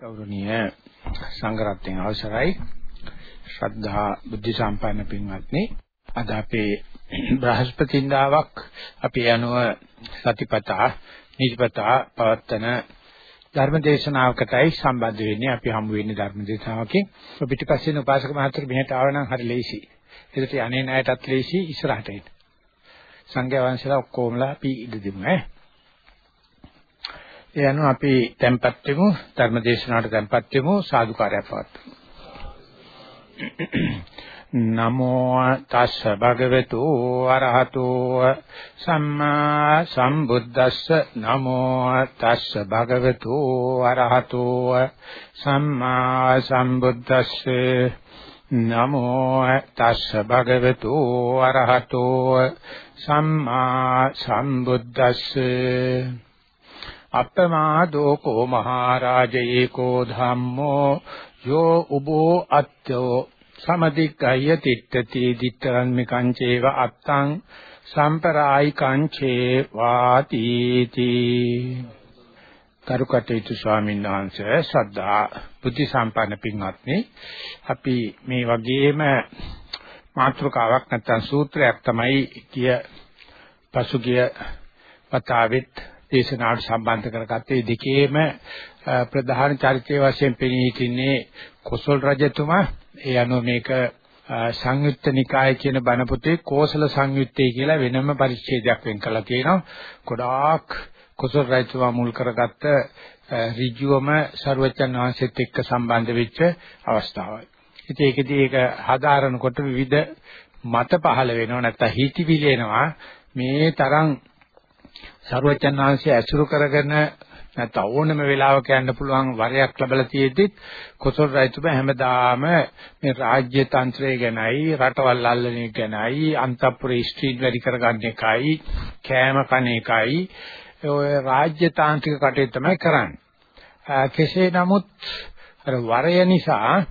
ගෞරවනීය සංඝරත්නයේ අවසරයි. ශ්‍රද්ධා බුද්ධ සම්පන්න පින්වත්නි අද අපේ බ්‍රහස්පතින්දාවක් අපි යනුව සතිපතා නිජපතා පවත්තන ධර්මදේශනාවකටයි සම්බන්ධ වෙන්නේ. අපි හමු වෙන්නේ ධර්මදේශනාවකින්. පිටිපස්සේ උපාසක මහත්තයා මෙහෙට ආව නම් හරි ලේසි ඒකට අනේ ණයටත් ලේසි ඉස්සරහට එන්න. සංඝයා වහන්සේලා ඔක්කොමලා අපි ඉඳ දෙමු ඈ. ඒ අනුව අපි tempත් වෙමු ධර්ම දේශනාවට tempත් වෙමු සාදුකාරය පවත්වමු. නමෝ තස්ස භගවතු අරහතෝ සම්මා සම්බුද්දස්ස. නමෝ තස්ස භගවතු අරහතෝ සම්මා සම්බුද්දස්ස. නමෝ තස්ස භගවතු අරහතෝ සම්මා සම්බුද්දස්ස. අප්පමාදෝ කෝ මහරජේ කෝ ධම්මෝ යෝ උබෝ අත්‍යෝ සමදික්කය තිට්ඨති දිට්ඨං මිකංචේව අත්තං සම්පරායි කංචේ වාතිති කරුකටේතු ස්වාමීන් වහන්සේ ශ්‍රද්ධා බුද්ධ සම්පන්න පින්වත්නි අපි මේ වගේම මාතෘකාවක් නැත්නම් සූත්‍රයක් තමයි කිය පසුගිය පතාවෙත් දේශනාවට සම්බන්ධ කරගත්තේ දෙකේම ප්‍රධාන චරිතය වශයෙන් පෙනී සිටින්නේ කොසල් රජතුමා ඒ අනුව මේක සංයුත්ත නිකාය කියන බණ පොතේ කෝසල සංයුත්තේ කියලා වෙනම පරිච්ඡේදයක් වෙන් කරලා තියෙනවා. ගොඩාක් කොසල් රජතුමා මුල් කරගත්ත ඍජුවම ਸਰවචන් වහන්සේත් එක්ක සම්බන්ධ වෙච්ච අවස්ථාවයි. ඉතින් ඒකදී ඒක හදාරනකොට විවිධ මත පහළ වෙනවා නැත්නම් හිතිවිලි එනවා මේ තරම් ਸਰවචන් වහන්සේ ඇසුරු කරගෙන නැත්නම් ඕනම වෙලාවක යන්න පුළුවන් වරයක් ලැබලා තියෙද්දිත් කොසල් රජතුමා හැමදාම මේ රාජ්‍ය තන්ත්‍රය ගැනයි රටවල් අල්ලන එක ගැනයි අන්තපුරේ ස්ත්‍රීන් වැඩි කරගන්න එකයි කෑම කන එකයි ඔය රාජ්‍ය තාන්ත්‍රික කටයුතු තමයි කරන්නේ. කෙසේ නමුත් අර වරය නිසා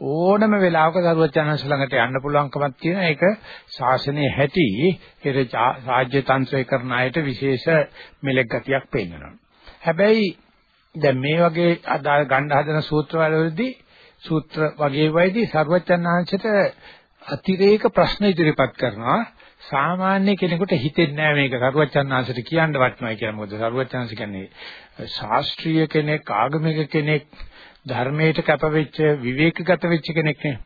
ඕනම වෙලාවක දරුවචනන්ස ළඟට යන්න පුළුවන්කමක් තියෙන ඒක ශාසනයේ හැටි ඒ රාජ්‍ය තන්ත්‍රය කරන අයට විශේෂ මෙලෙක් ගතියක් පෙන්වනවා. හැබැයි දැන් මේ වගේ අදාළ ගණ්ඩ හදන සූත්‍රවලදී සූත්‍ර වගේ වෙයිදී සර්වචන්නාංශයට අතිරේක ප්‍රශ්න ඉදිරිපත් කරනවා. සාමාන්‍ය කෙනෙකුට හිතෙන්නේ නැහැ මේක සරුවචන්නාංශට කියන්න වටනවා කියලා. මොකද සරුවචන්නාංශ කියන්නේ ශාස්ත්‍රීය කෙනෙක්, ආගමික කෙනෙක්, ධර්මයට කැපවෙච්ච විවේකගත වෙච්ච කෙනෙක් නේ.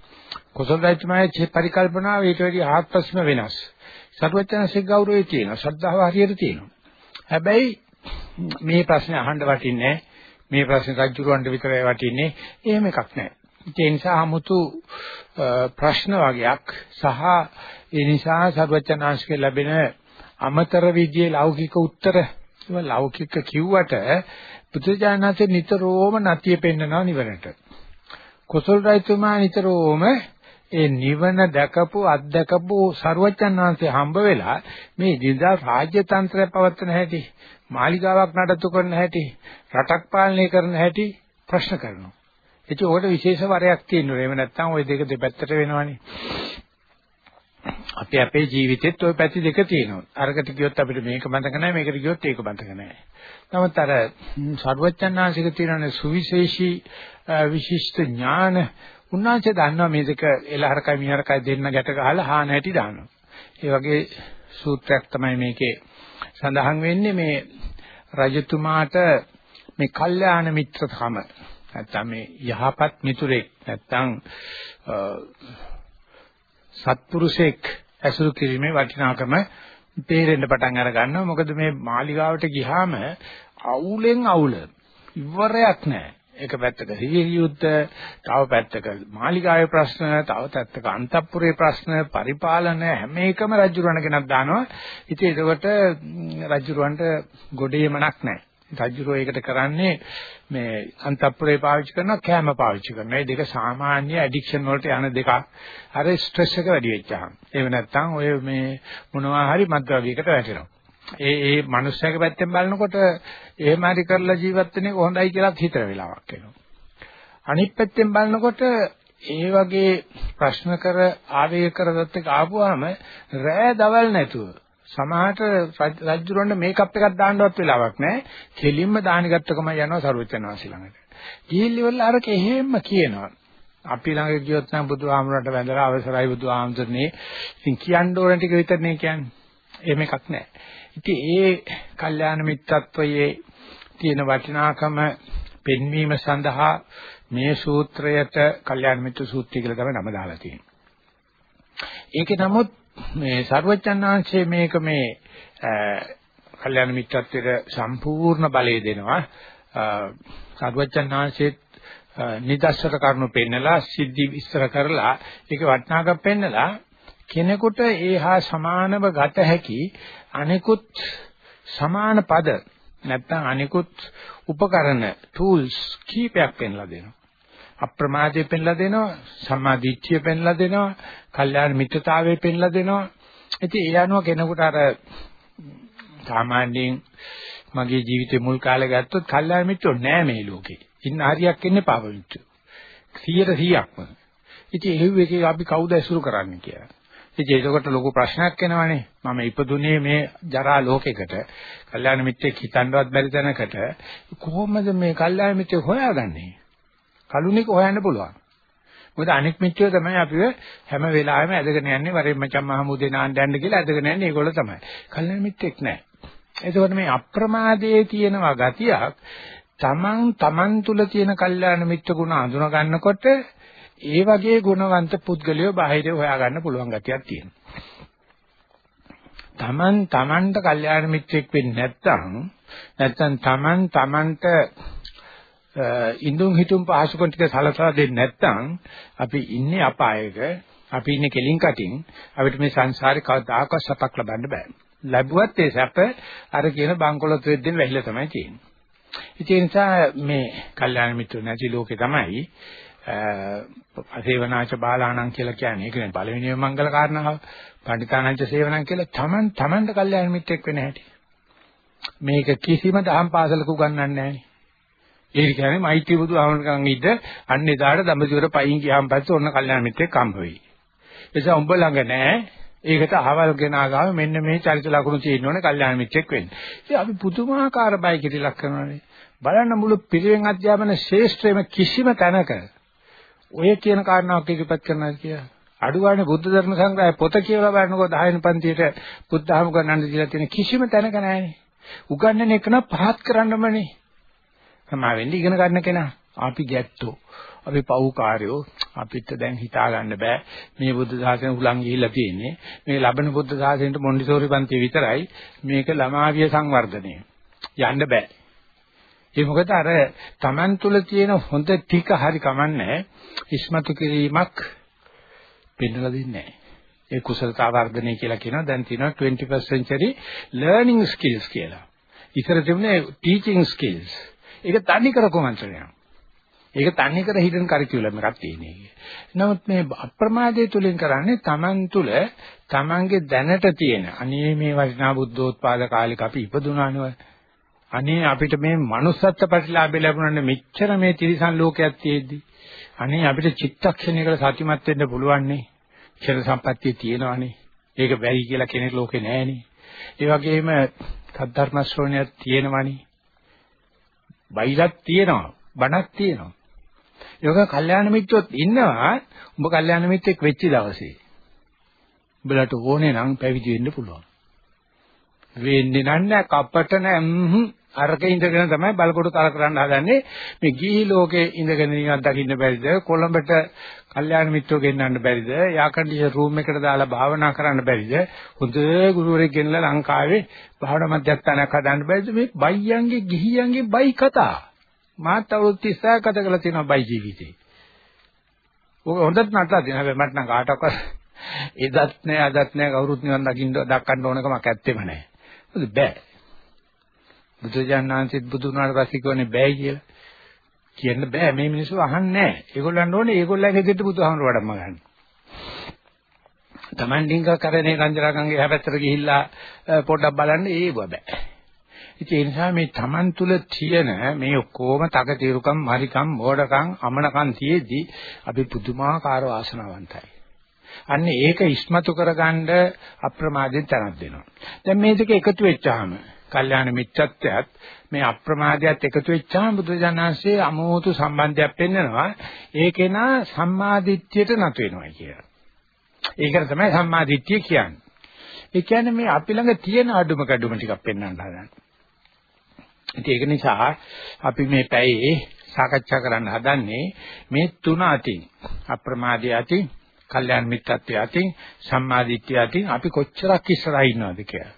කුසල රජතුමාගේ පරිකල්පනාව ඊට වැඩි ආත්මස්ම වෙනස්. සර්වඥාන්සේ ගෞරවය තියෙනවා. ශ්‍රද්ධාව හරියට තියෙනවා. හැබැයි මේ ප්‍රශ්නේ අහන්න වටින්නේ මේ ප්‍රශ්නේ රජුරවන්ට විතරයි වටින්නේ. එහෙම එකක් නැහැ. ඒ නිසා 아무තු ප්‍රශ්න වගේක් සහ ඒ නිසා සර්වඥාන්සේගේ ලැබෙන අමතර විදියේ ලෞකික උත්තර ලෞකික කිව්වට බුදුජානනාථේ නිතරම නැතිය පෙන්නනවා නිවනට. කුසල රජතුමා නිතරම ඒ නිවන දැකපු අත්දකපු සරුවච්චන් වහන්සේ හම්බ වෙලා මේ දිනදා රාජ්‍ය තන්ත්‍රය පවත්වන හැටි මාලිගාවක් නඩත්තු කරන හැටි රටක් පාලනය කරන හැටි ප්‍රශ්න කරනවා. ඒක උකට විශේෂ වරයක් තියෙනවා. එහෙම නැත්නම් ওই දෙක දෙපැත්තට වෙනවනේ. අපි අපේ ජීවිතෙත් ওই පැති දෙක තියෙනවා. අරකට ගියොත් අපිට මේක බඳක නැහැ මේකට ගියොත් ඒක බඳක නැහැ. නමුත් අර සර්වඥාන්සික තියෙන සුවිශේෂී විශිෂ්ට ඥාන උන්වහන්සේ දන්නවා මේ දෙක එලහරකයි මිහරකයි දෙන්න ගැට ගහලා හාන හැටි දානවා. ඒ වගේ සූත්‍රයක් තමයි මේකේ සඳහන් වෙන්නේ මේ රජතුමාට මේ කල්යාණ මිත්‍රකම නැත්තම් මේ යහපත් මිතුරෙක් නැත්තම් සත්පුරුෂෙක් ඇසුරු කිරීමේ වටිනාකම තේරෙන්න පටන් අර ගන්නවා. මොකද මේ මාලිගාවට ගියාම අවුලෙන් අවුල. ඉවරයක් නැහැ. එක පැත්තක සිහිය යුද්ධ තව පැත්තක මාලිගාවේ ප්‍රශ්න තව පැත්තක අන්තපුරේ ප්‍රශ්න පරිපාලන හැම එකම රජුරණ කෙනක් දානවා. ඉතින් ඒකට රජුරවන්ට ගොඩේමනක් නැහැ. රජුරෝ ඒකට කරන්නේ මේ අන්තපුරේ පාවිච්චි කරනවා කැම පාවිච්චි කරනවා. මේ දෙක සාමාන්‍ය ඇඩික්ෂන් වලට යන දෙකක්. අර ස්ට්‍රෙස් එක වැඩි වෙච්චාම. එහෙම නැත්නම් ඔය මේ මොනවා හරි මත්ද්‍රව්‍යයකට වැටෙනවා. ඒ ඒ මනුස්සයාගේ පැත්තෙන් බලනකොට එහෙම හරි කරලා ජීවත් වෙන එක හොඳයි කියලා හිතන වෙලාවක් එනවා. අනිත් පැත්තෙන් බලනකොට ඒ වගේ ප්‍රශ්න කර ආවේග කරගත්ත එක ආපුවාම රෑ දවල් නැතුව සමහරට රජුරොන්න මේකප් එකක් දාන්නවත් වෙලාවක් නැහැ. කෙලින්ම දානි ගත්තකම යනවා සරුවචනාංශ ළඟට. ගිහිල්ලිවල අරක එහෙම්ම කියනවා. අපි ළඟ ගියොත් නම් බුදුහාමුදුරන්ට වැඳලා අවසරයි බුදුහාමුදුරනේ. ඉතින් කියන්න ඕන ටික විතරනේ කියන්නේ. එහෙම එකක් නැහැ. ඉතින් ඒ කල්යාණ මිත්‍රත්වයේ තියෙන වටිනාකම පෙන්වීම සඳහා මේ සූත්‍රයට කල්යාණ මිත්‍ර සූත්‍රය කියලා තමයි නම දාලා තියෙන්නේ. ඒකේ නමුත් මේ සර්වචන්නාංශයේ මේක මේ කල්යාණ මිත්‍රත්වයට සම්පූර්ණ බලය දෙනවා. සර්වචන්නාංශයේ නිදර්ශක කරුණු පෙන්නලා සිද්ධි විස්තර කරලා ඒක වටිනාකම් පෙන්නලා කෙනෙකුට ඒහා සමානව ගත හැකි අනිකුත් සමාන පද නැත්නම් අනිකුත් උපකරණ tools කීපයක් පෙන්ලා දෙනවා. අප්‍රමාදයේ පෙන්ලා දෙනවා, සම්මාදිට්ඨිය පෙන්ලා දෙනවා, කල්යාණ මිත්‍රතාවයේ පෙන්ලා දෙනවා. ඉතින් ඒ අනුව කෙනෙකුට අර සාමාන්‍යයෙන් මගේ ජීවිතේ මුල් කාලේ ගත්තොත් කල්යාණ මිත්‍රෝ නෑ මේ ලෝකේ. ඉන්න හරියක් ඉන්නේ පාප මිත්‍රෝ. 100 100ක්ම. ඉතින් එහෙව් එකේ අපි කවුද ඇසුරු කරන්නේ කියලා. ඉතින් ඒකට ලොකු ප්‍රශ්නයක් එනවනේ. මම ඉපදුනේ මේ ජරා ලෝකයකට. කල්යාණ මිත්‍රෙක් හිතන්නවත් බැරි තැනකට කොහොමද මේ කල්යාණ මිත්‍රෙක් හොයාගන්නේ? කලුණික හොයන්න පුළුවන්. මොකද අනෙක් මිත්‍රයෝ තමයි අපිව හැම වෙලාවෙම ඇදගෙන යන්නේ වරෙන් මචං මහමුදේ නාන්න යන්න කියලා ඇදගෙන යන්නේ ඒගොල්ලෝ තමයි. කල්යාණ මිත්‍රෙක් නැහැ. එතකොට මේ අප්‍රමාදයේ තියෙනවා ගතියක් තමන් තමන් තුල තියෙන කල්යාණ මිත්‍ර ගුණ අඳුන ගන්නකොට ඒ වගේ ගුණවන්ත පුද්ගලයෝ බාහිරේ හොයාගන්න පුළුවන් ගතියක් තියෙනවා. තමන් තමන්ට කල්යාණ මිත්‍රෙක් වෙන්නේ නැත්නම් නැත්නම් තමන් තමන්ට ඉඳුන් හිටුම් පහසුකම් ටික සලසලා දෙන්නේ නැත්නම් අපි ඉන්නේ අපායක අපි ඉන්නේ කෙලින් කටින් අපිට මේ සංසාරේ කවදාකවත් සපක් ලබන්න බෑ. ලැබුවත් ඒ සැප අර කියන බංකොලොත් වෙද්දෙන් වැහිලා තමයි තියෙන්නේ. ඒ නිසා මේ කල්යාණ මිත්‍ර නැති ලෝකේ තමයි අසේවනාච බාලාණන් කියලා කියන්නේ. ඒ කියන්නේ පළවෙනිම මංගල කාරණාව. පණ්ඩිතානංච සේවනං කියලා තමන් තමන්ට කල්යාණ මිත්‍රෙක් වෙන හැටි. මේක කිසිම දහම් පාසලක උගන්වන්නේ නැහැ. ඒ කියන්නේ මෛත්‍රී බුදු ආමරකන් ඉද්ද අන්න එදාට දඹදිවර පයින් ගියාම පස්සේ ඔන්න කල්යාණ මිත්‍රෙක් හම්බ වෙයි. ඒ නිසා උඹ ළඟ නැහැ. ඒකට අහවල් ගෙනා ගාව මෙන්න මේ චරිත ලක්ෂණ තියෙනවනේ කල්යාණ මිත්‍රෙක් වෙන්න. ඉතින් අපි පුදුමාකාර බයි කිරිලක් කරනවානේ. බලන්න මුළු පිරිවෙන් අධ්‍යාපන ශේෂ්ත්‍රයේම කිසිම තැනක ඔය කියන කාරණාවක් ඉදිරිපත් කරනවා කියලා. අඩුවානේ බුද්ධ ධර්ම සංග්‍රහය පොත කියලා බලනකොට 10 වෙනි පන්තියට බුද්ධහම ගන්නන්න දීලා තියෙන කිසිම තැනක නැහැනේ. උගන්වන එක නම් පහත් කරන්නමනේ. සමා වෙන්නේ ඉගෙන ගන්න කෙනා. අපි ගැත්තෝ. අපි පව්කාරයෝ අපිට දැන් හිතා ගන්න බෑ මේ බුද්ධ ශාසනය උලන් ගිහිල්ලා තියෙන්නේ මේ ලබන බුද්ධ ශාසනයට මොන්ඩිසෝරි පන්ති විතරයි මේක ළමාවිය සංවර්ධනය යන්න බෑ ඒ මොකද අර Taman තුල තියෙන හොඳ ටික හරි කමන්නේ ඉස්මතු කිරීමක් පෙන්නලා දෙන්නේ නැහැ. ඒ කුසලතා වර්ධනය කියලා කියනවා. දැන් තියෙනවා 21st century learning skills කියලා. ඉතර තිබුණේ teaching skills. ඒක තනි කර කොමන්ත්‍රණයක්. ඒක තනි කර හිඩන් කරිකියුලම් එකක් තියෙනවා. නමුත් මේ අප්‍රමාදයේ තුලින් කරන්නේ Taman තුල Tamanගේ දැනට තියෙන අනේ මේ වටිනා බුද්ධෝත්පාද කාලෙක අපි ඉපදුනානේ අනේ අපිට මේ manussත්ත්ව ප්‍රතිලාභය ලැබුණානේ මෙච්චර මේ තිරිසන් ලෝකයක් තියෙද්දි. අනේ අපිට චිත්තක්ෂණයකට සතිමත් වෙන්න පුළුවන් නේ. ක්ෂණ සම්පත්තිය තියෙනවානේ. ඒක බැරි කියලා කෙනෙක් ලෝකේ නැහැනේ. ඒ වගේම සද්ධර්ම ශ්‍රවණයක් තියෙනවනේ. බයිලක් තියෙනවා. බණක් තියෙනවා. ඒක කල්යාණ මිත්‍රොත් ඉන්නවා. උඹ කල්යාණ මිත්‍රෙක් වෙච්ච දවසේ. උඹලට ඕනේ නම් පැවිදි වෙන්න පුළුවන්. වෙන්නේ නැහැ කපට නැහැ අරක ඉඳගෙන තමයි බලකොට තල කරන්න හදන්නේ මේ ගිහි ලෝකේ ඉඳගෙන නිකන් දකින්න බැරිද කොළඹට කල්යාණ මිත්‍රෝ ගෙන්නන්න බැරිද? යා කන්ඩිෂන් රූම් එකට දාලා භාවනා කරන්න බැරිද? හොඳ ගුරුවරයෙක් ගෙනලා ලංකාවේ භාවනා මධ්‍යස්ථානයක් හදන්න බැරිද? මේ බයියන්ගේ ගිහියන්ගේ බයි කතා. මාත් අවුරුදු 30ක් ගත කරලා තියෙනවා බයි ජීවිතේ. ඔක හොඳට නටලා තියෙනවා. හැබැයි මට නම් කාටවත් එදත් නෑ අදත් නෑ. කවුරුත් නිවන් දකින්න දක්කන්න ඕනකමක් ඇත්තෙම නෑ. මොකද බෑ. බුදුජානනාංශිත් බුදු වුණාට පස්සේ කියන්නේ බෑ කියලා. කියන්න බෑ මේ මිනිස්සු අහන්නේ නැහැ. ඒගොල්ලන් ඕනේ ඒගොල්ලන්ගේ දෙට බුදුහාමර වඩම්ම ගන්න. Taman ඩිංග කරනේ රංජරාගංගේ හැපැත්තට ගිහිල්ලා පොඩ්ඩක් බලන්න ඒව බෑ. ඉතින් ඒ නිසා මේ Taman තුල තියෙන මේ ඔක්කොම තකතිරුකම්, මරිකම්, මෝඩකම්, අමනකම් තියේදී අපි පුදුමාකාර වාසනාවන්තයි. අන්න ඒක ඉස්මතු කරගන්න අප්‍රමාදයෙන් තනක් දෙනවා. දැන් මේ දෙක එකතු වෙච්චාම කල්යාණ මිත්‍රත්වයත් මේ අප්‍රමාදයට එකතු වෙච්චාම බුදුජානනාංශයේ අමෝතු සම්බන්ධයක් පෙන්වනවා. ඒකේන සම්මාදිට්ඨියට නතු වෙනවා කියලා. ඒකට තමයි සම්මාදිට්ඨිය කියන්නේ. ඒ කියන්නේ මේ අපි ළඟ තියෙන අඩුම කඩුම ටිකක් පෙන්වන්න හදන්නේ. ඉතින් ඒක නිසා අපි මේ පැයේ සාකච්ඡා කරන්න හදන්නේ මේ තුන අතින් අප්‍රමාදයේ අතින්, කල්යාණ මිත්‍රත්වයේ අතින්, සම්මාදිට්ඨිය අතින් අපි කොච්චරක් ඉස්සරහා ඉන්නවද කියලා.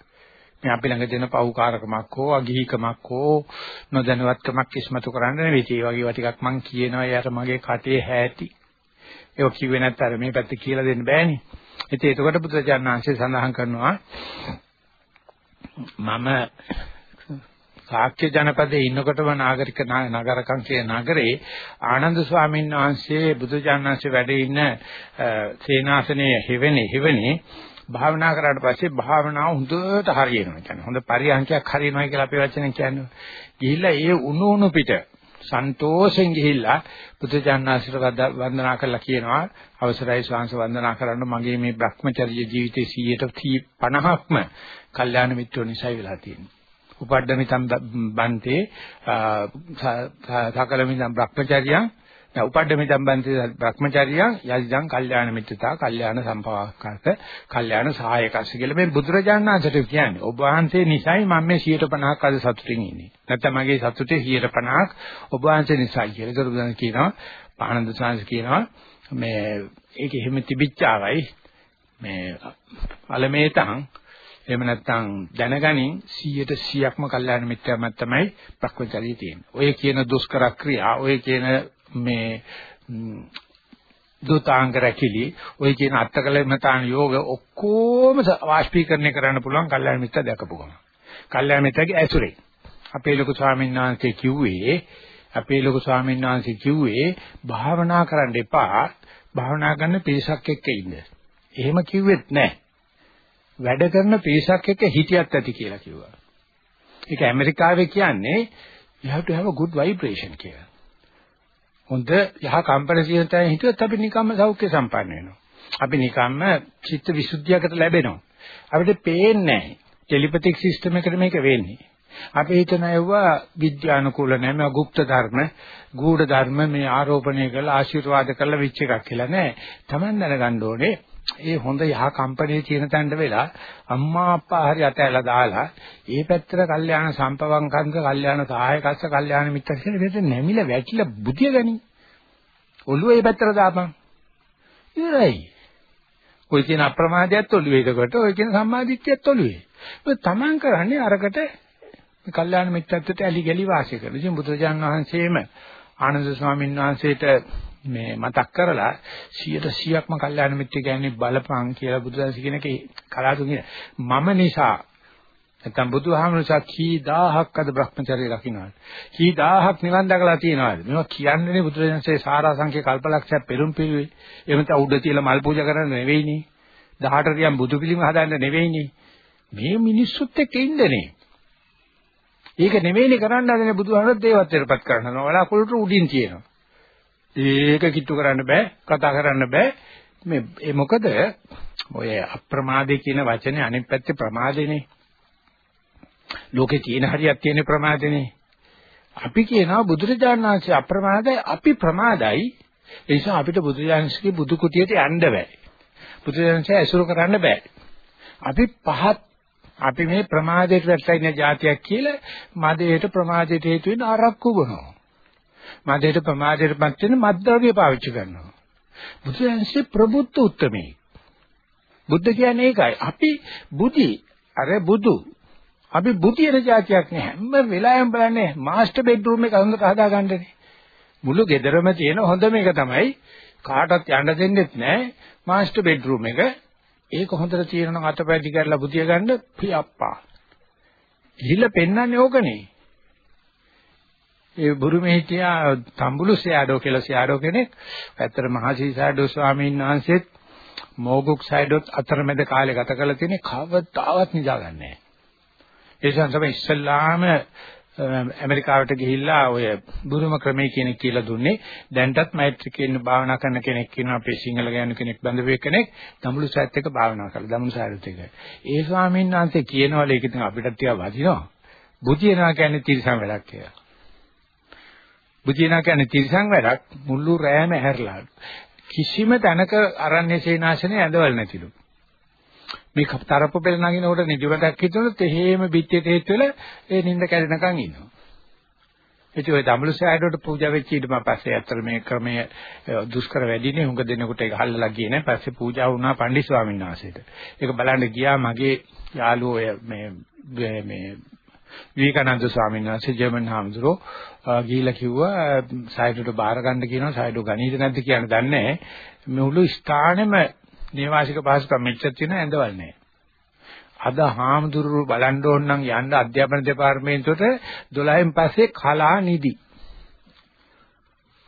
මේ අපි ළඟ දෙන පෞකාරකමක් හෝ අගීකමක් හෝ නොදැනුවත්කමක් ඉස්මතු කරන්න නෙවෙයි. ඒ වගේ ටිකක් මං කියනවා යාර මගේ කටේ හැටි. ඒක කිව්වේ නැත්නම් අර මේ පැත්තේ කියලා දෙන්න බෑනේ. ඉතින් එතකොට බුදුචානන්සේ සඳහන් කරනවා මම සාක්‍ය ජනපදයේ ඉන්නකොටම නාගරික නගරකම් කියන නගරේ ආනන්ද ස්වාමීන් වහන්සේ බුදුචානන්සේ වැඩ ඉන්න සේනාසනයේ හිවෙනේ හිවෙනේ භාවනා කරාට පස්සේ භාවනාව හොඳට හරියනවා කියන්නේ හොඳ පරියන්කයක් හරියනවා කියලා අපේ වචනෙන් කියන්නේ. ගිහිල්ලා ඒ උණු උණු පිට සන්තෝෂෙන් ගිහිල්ලා බුදුජානනාසිර වන්දනා කරලා කියනවා අවසරයි ස්වාංශ වන්දනා කරන්න මගේ මේ Brahmacharya ජීවිතේ 150ක්ම කල්යාණ මිත්‍රෝ නිසායි වෙලා තියෙන්නේ. උපඩ්ඩමිතම් බන්තේ සකලමිතම් Brahmacharya දැන් උපඩ්ඩමිතම් බන්තේ Brahmacharya යදිදං කල්යාණ මිත්‍රතා කල්යාණ සම්පවාකක කල්යාණ සහායකස්ස කියලා මේ බුදුරජාණන් වහන්සේට කියන්නේ ඔබ වහන්සේ නිසායි මම මේ 150ක් අද සතුටින් ඉන්නේ. නැත්නම් මගේ සතුටේ 150ක් ඔබ වහන්සේ නිසායි කියලා. ඒක උදාහරණ කියනවා ආනන්ද සාංශ කියනවා මේ ඒක එහෙම තිබිච්චාවයි මේ අලමේතං එහෙම නැත්නම් දැනගනින් 100ට 100ක්ම කල්යාණ මිත්‍යාවක් තමයි ප්‍රඥාචරිය තියෙන්නේ. ඔය කියන දුෂ්කර ක්‍රියා, ඔය කියන මේ දුතාංග රැකිලි, ඔය කියන අත්තකලමතාන යෝග ඔක්කොම වාෂ්පීකරණය කරන්න පුළුවන් කල්යාණ මිත්‍යා දැකපු ගමන්. කල්යාණ මිත්‍යාගේ ඇසුරේ. අපේ ලොකු ස්වාමීන් වහන්සේ කිව්වේ අපේ ලොකු ස්වාමීන් වහන්සේ කිව්වේ භාවනා කරන්න එපා භාවනා කරන පිරිසක් එක්ක ඉන්න. එහෙම කිව්වෙත් නැහැ. වැඩ කරන පිරිසක් එක්ක හිටියත් ඇති කියලා කිව්වා. ඒක ඇමරිකාවේ කියන්නේ you have to have a good vibration කියලා. හොඳ යහ කම්පන සියතෙන් හිටියොත් අපි නිකම්ම සෞඛ්‍ය සම්පන්න වෙනවා. අපි නිකම්ම චිත්ත විසුද්ධියකට ලැබෙනවා. අපිට පේන්නේ නැහැ. ටෙලිපැතික් සිස්ටම් එකට මේක වෙන්නේ. අපි හිතන ඒවා විද්‍යානුකූල නැහැ මේවා গুপ্ত ධර්ම, ගූඪ ධර්ම මේ ආරෝපණය කරලා ආශිර්වාද කරලා විච් එකක් කියලා නෑ. Taman දැනගන්න ඕනේ ඒ හොඳ යහ කම්පණයේ තියෙන තැනට වෙලා අම්මා අප්පා හරි අතැලා දාලා ඒ පැත්තට කල්යාණ සම්පවංකන්ත කල්යාණ සහායකස්ස කල්යාණ මිත්‍ර කියලා මෙතන නැමිලා වැටිලා බුදිය ගනි. ඔළුව ඒ පැත්තට දාපන්. ඉවරයි. ඔය කියන අප්‍රමාදයත් ඔළුවේ එතකොට ඔය කියන සම්මාදිට්ඨියත් ඔළුවේ. ඔය තමන් කරන්නේ අරකට මේ කල්යාණ මිත්‍රත්වයට ඇලි ගලි වාසය කරන. ඉතින් බුදුරජාන් වහන්සේම ආනන්ද ස්වාමීන් වහන්සේට මේ මතක් කරලා 100%ක්ම කල්යාණ මිත්‍ය කියන්නේ බලපං කියලා බුදුදහම කියන එක කලාතුන් කියන මම නිසා නැත්නම් බුදුහාමුදුරුවෝ නිසා කී දහහක් අද Brahmacharya රකින්නවා. කී දහහක් නිවන් දැකලා තියෙනවාද? මේවා කියන්නේනේ බුදුරජාණන්සේ සාරාංශකේ කල්පලක්ෂයක් පෙරම් පිළිවේ. එහෙම නැත්නම් උඩ තියලා මල් පූජා කරන්න නෙවෙයිනේ. 18 රියම් බුදු පිළිම හදන්න නෙවෙයිනේ. මේ මිනිස්සුත් එක්ක ඉන්නනේ. ඒක නෙවෙයිනේ කරන්න හදනේ බුදුහාමර දේවත්වයටපත් කරනවා. වඩා කුලට උඩින් තියෙනවා. ඒක කිට්ටු කරන්න බෑ, කතා කරන්න බෑ. මේ ඒ මොකද ඔය අප්‍රමාදේ කියන වචනේ අනිත් පැත්තේ ප්‍රමාදේනේ. ලෝකේ තියෙන හරියක් තියෙන ප්‍රමාදේනේ. අපි කියනවා බුදුරජාණන් වහන්සේ අප්‍රමාදයි අපි ප්‍රමාදයි. ඒ නිසා අපිට බුදුරජාණන්සේගේ බුදු කුටියට යන්න බෑ. බුදුරජාණන්සේ ඇසුරු කරන්න බෑ. අපි පහත් අපි මේ ප්‍රමාදයට වැටලා ඉන්න જાතියක් කියලා මදයට ප්‍රමාදයට හේතු වෙන ආරක්කු බොනවා. මදයට ප්‍රමාදයටපත් වෙන මද්ද්‍රව්‍ය පාවිච්චි කරනවා. බුදුන්සේ ප්‍රබුද්ධ උත්තමී. බුද්ධ කියන්නේ ඒකයි. අපි බුදි අර බුදු. අපි බුදියන જાතියක් නේ හැම වෙලාවෙම බලන්නේ මාස්ටර් බෙඩ්රූම් එක හොඳට හදාගන්නනේ. මුළු ගෙදරම තියෙන හොඳ මේක තමයි කාටවත් යන්න දෙන්නෙත් නැහැ මාස්ටර් බෙඩ්රූම් එක ඒක හොඳට තියෙනවා අතපය දිගටලා බුදිය ගන්න පියප්පා. ඉහිල පෙන්වන්නේ ඕකනේ. ඒ බුරුමේ හිටියා තම්බුලු සෑඩෝ කියලා සෑඩෝ කෙනෙක්. ඇත්තට මහසී සෑඩෝ ස්වාමීන් වහන්සේත් මෝගුක් සෑඩෝත් අතරමැද කාලේ ගත කරලා තියෙන්නේ කවදාවත් නිදාගන්නේ නැහැ. ඒ නිසා තමයි ඉස්සල්ලාම ඇමරිකාවට ගිහිල්ලා ඔය බුරුම ක්‍රමයේ කියන කියලා දුන්නේ දැන්ටත් මෛත්‍රී කියන භාවනා කරන කෙනෙක් කියනවා අපේ සිංහල ගෑනු කෙනෙක් බඳපු කෙනෙක් දඹුලු සායත් එක භාවනා කරලා දඹුලු සායත් එක. ඒ ස්වාමීන් වහන්සේ කියනවලු ඒක ඉතින් අපිට ටිකක් වදිනවා. බුදිනවා කියන්නේ තිරසන් වැඩක් කියලා. බුදිනවා කියන්නේ තිරසන් වැඩක් මුළු රෑම ඇහැරලා. කිසිම තැනක අරණ්‍ය සේනාසනේ ඇඳවල නැතිලු. මේ තරප්ප පෙළ නගිනකොට නිදිමතක් හිතුනොත් එහෙම පිටියට හේත් වෙලා ඒ නිින්ද කැඩෙනකන් ඉන්නවා. ඉතින් ඔය දඹුලු සෑඩට පූජා වෙච්ච ඊට පස්සේ අතර මේ ක්‍රමය දුෂ්කර වැඩිනේ හුඟ දෙනකොට ඒක හල්ලලා ගියේ නැහැ. පස්සේ පූජා වුණා පණ්ඩිත ස්වාමීන් වහන්සේට. ඒක බලන්න ගියා මගේ යාළුවෝ මේ මේ විවේකානන්ද ස්වාමීන් වහන්සේ ජර්මන් හාමුදුරුවෝ ගිහිල්ලා කිව්වා සයිඩට බාර ගන්න කියනවා සයිඩෝ ගණීද නැද්ද කියන දන්නේ නැහැ. මේ මුළු ස්ථානෙම නේවාසික පහසුකම් මෙච්චර තියෙන ඇඳවල නැහැ. අද හාමුදුරුවෝ බලන්න ඕන නම් යන්න අධ්‍යාපන දෙපාර්තමේන්තුවට 12න් පස්සේ කලා නිදි.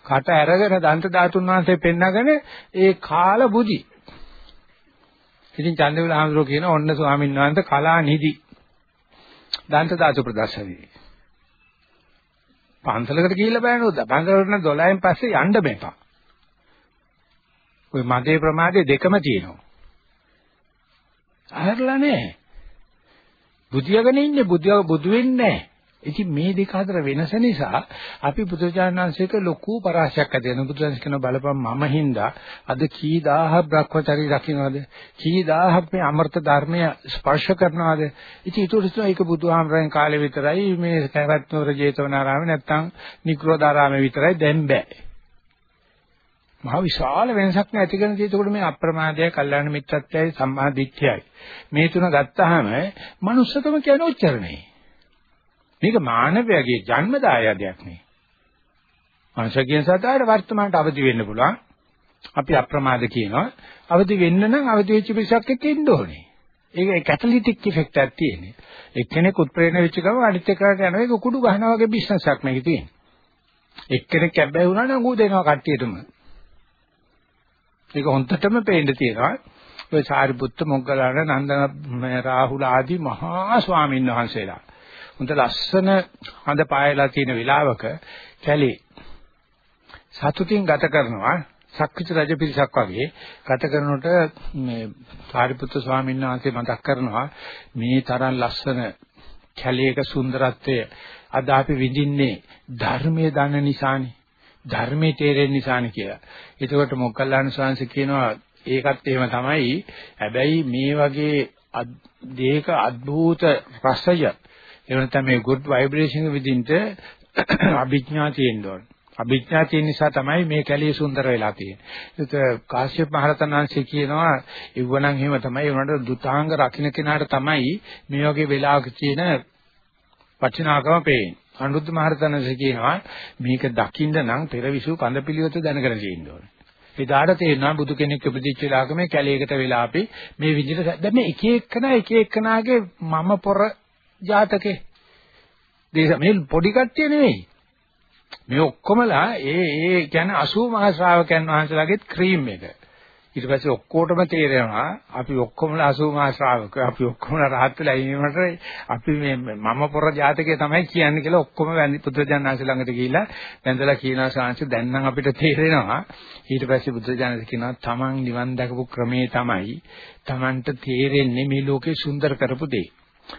කට ඇරගෙන දන්ත ධාතුන් වහන්සේ පෙන්නගෙන ඒ කාල බුදි. ඉතින් චන්දවිල හාමුදුරුවෝ කියන ඔන්න ස්වාමීන් වහන්සේ කලා නිදි. දන්ත ධාතු ප්‍රදර්ශනයේ. පන්සලකට ගිහිල්ලා බලනොත් පන්සලකට 12න් පස්සේ යන්න මේපා. ওই මදේ ප්‍රමාදේ දෙකම තියෙනවා. අහරලා නැහැ. බුදියාගෙන ඉන්නේ බුදියා බුදු වෙන්නේ නැහැ. ඉතින් මේ දෙක අතර වෙනස නිසා අපි බුදුචානන්සේක ලොකු පරාශයක් ඇති වෙන බුදුන්ස් කියන බලපම් මම හින්දා අද කී දහහක් භ්‍රමචරි රකින්නවද කී දහහක් මේ අමර්ථ ධර්මය ස්පර්ශ කරනවද ඉතින් ඊට උඩට ඒක බුදුහාමරයන් කාලේ විතරයි මේ සවැත්නුවර ජේතවනාරාමේ නැත්තම් නික්‍රෝධාරාමේ විතරයි දැන් බෑ මහ විශාල වෙනසක් නැති කරන දේ. ඒකට මේ අප්‍රමාදයයි, කල්යාණ මිත්‍රත්වයයි, සම්මා දිට්ඨියයි. මේ තුන ගත්තාම manussකම කියන්නේ උච්චරණේ. මේක මානවයාගේ ජන්මදායයක් නේ. මනුෂ්‍යකින් සතාට වර්තමානට අවදි වෙන්න පුළුවන්. අපි අප්‍රමාද කියනවා. අවදි වෙන්න නම් අවදි වෙච්ච පිරිසක් එක්ක ඉන්න ඕනේ. ඒක කැටලිටික් ඉෆෙක්ට් එකක් තියෙන්නේ. එක්කෙනෙක් උත්ප්‍රේරණ වෙච්ච ගමන් අනිත් එක්කනට යනවා. ඒක කුඩු ගහනවා වගේ බිස්නස් එකක් මේකේ තියෙන්නේ. එක්කෙනෙක් කැබ්බැහි වුණා නම් ඌ දෙනවා කට්ටියටම. ඒක හොන්දටම පේන්න තියෙනවා. ඔය සාරිපුත්ත මොග්ගලාන නන්දන රාහුල ආදී මහා ස්වාමීන් වහන්සේලා. හොඳ ලස්සන හඳ පායලා තියෙන වෙලාවක කැලේ සතුටින් ගත කරනවා සක්විත රජ පිරිසක් වගේ ගත කරනකොට මේ සාරිපුත්‍ර ස්වාමීන් වහන්සේ මතක් කරනවා මේ තරම් ලස්සන කැලේක සුන්දරත්වය අද අපි විඳින්නේ ධර්මයේ දන්න නිසානේ ධර්මයේ තේරෙන නිසානේ කියලා. එතකොට මොග්ගල්ලාන ස්වාමීන් කියනවා ඒකත් එහෙම තමයි. හැබැයි මේ වගේ දේක අద్භූත රසය එහෙම නැත්නම් මේ good vibration විදිහට අභිඥා තියෙන්න ඕන. අභිඥා තියෙන නිසා තමයි මේ කැලිය සුන්දර වෙලා තියෙන්නේ. ඒක කාශ්‍යප මහ රහතන් වහන්සේ කියනවා ඉවණන් එහෙම තමයි උනට දුතාංග රකින්න කෙනාට තමයි මේ වගේ වෙලාවක තියෙන වචනාකම පේන්නේ. අනුරුද්ධ මහරතනසේ කියනවා මේක දකින්න නම් පෙරවිසු කඳපිලියොත දැනගෙන තියෙන්න ඕනේ. එදාට තේරෙනවා බුදු කෙනෙක් උපදිච්ච වෙලාවක මේ කැලේකට වෙලා අපි මේ විදිහට දැන් මේ එක එකනා එක එකනාගේ මම පොර ජාතකේ දේශ මේ පොඩි කට්ටිය නෙවෙයි. මේ ඔක්කොමලා ඒ ඒ කියන්නේ 80 මහා ශ්‍රාවකයන් වහන්සේලාගේත් ක්‍රීම් එක. ඊට පස්සේ ඔක්කොටම තේරෙනවා අපි ඔක්කොමලා 80 මහා ශ්‍රාවකයෝ අපි ඔක්කොමලා රහත් වෙලා ඉන්නකොට අපි මේ මම පොර ජාතකයේ තමයි කියන්නේ කියලා ඔක්කොම පුත්‍රජානනාංශ ළඟට ගිහිල්ලා වැඳලා කියනවා සාංශ දැන් නම් අපිට තේරෙනවා ඊට පස්සේ බුදුජානක කියනවා තමන් නිවන් දකපු ක්‍රමේ තමයි තමන්ට තේරෙන්නේ මේ ලෝකේ සුන්දර කරපු දේ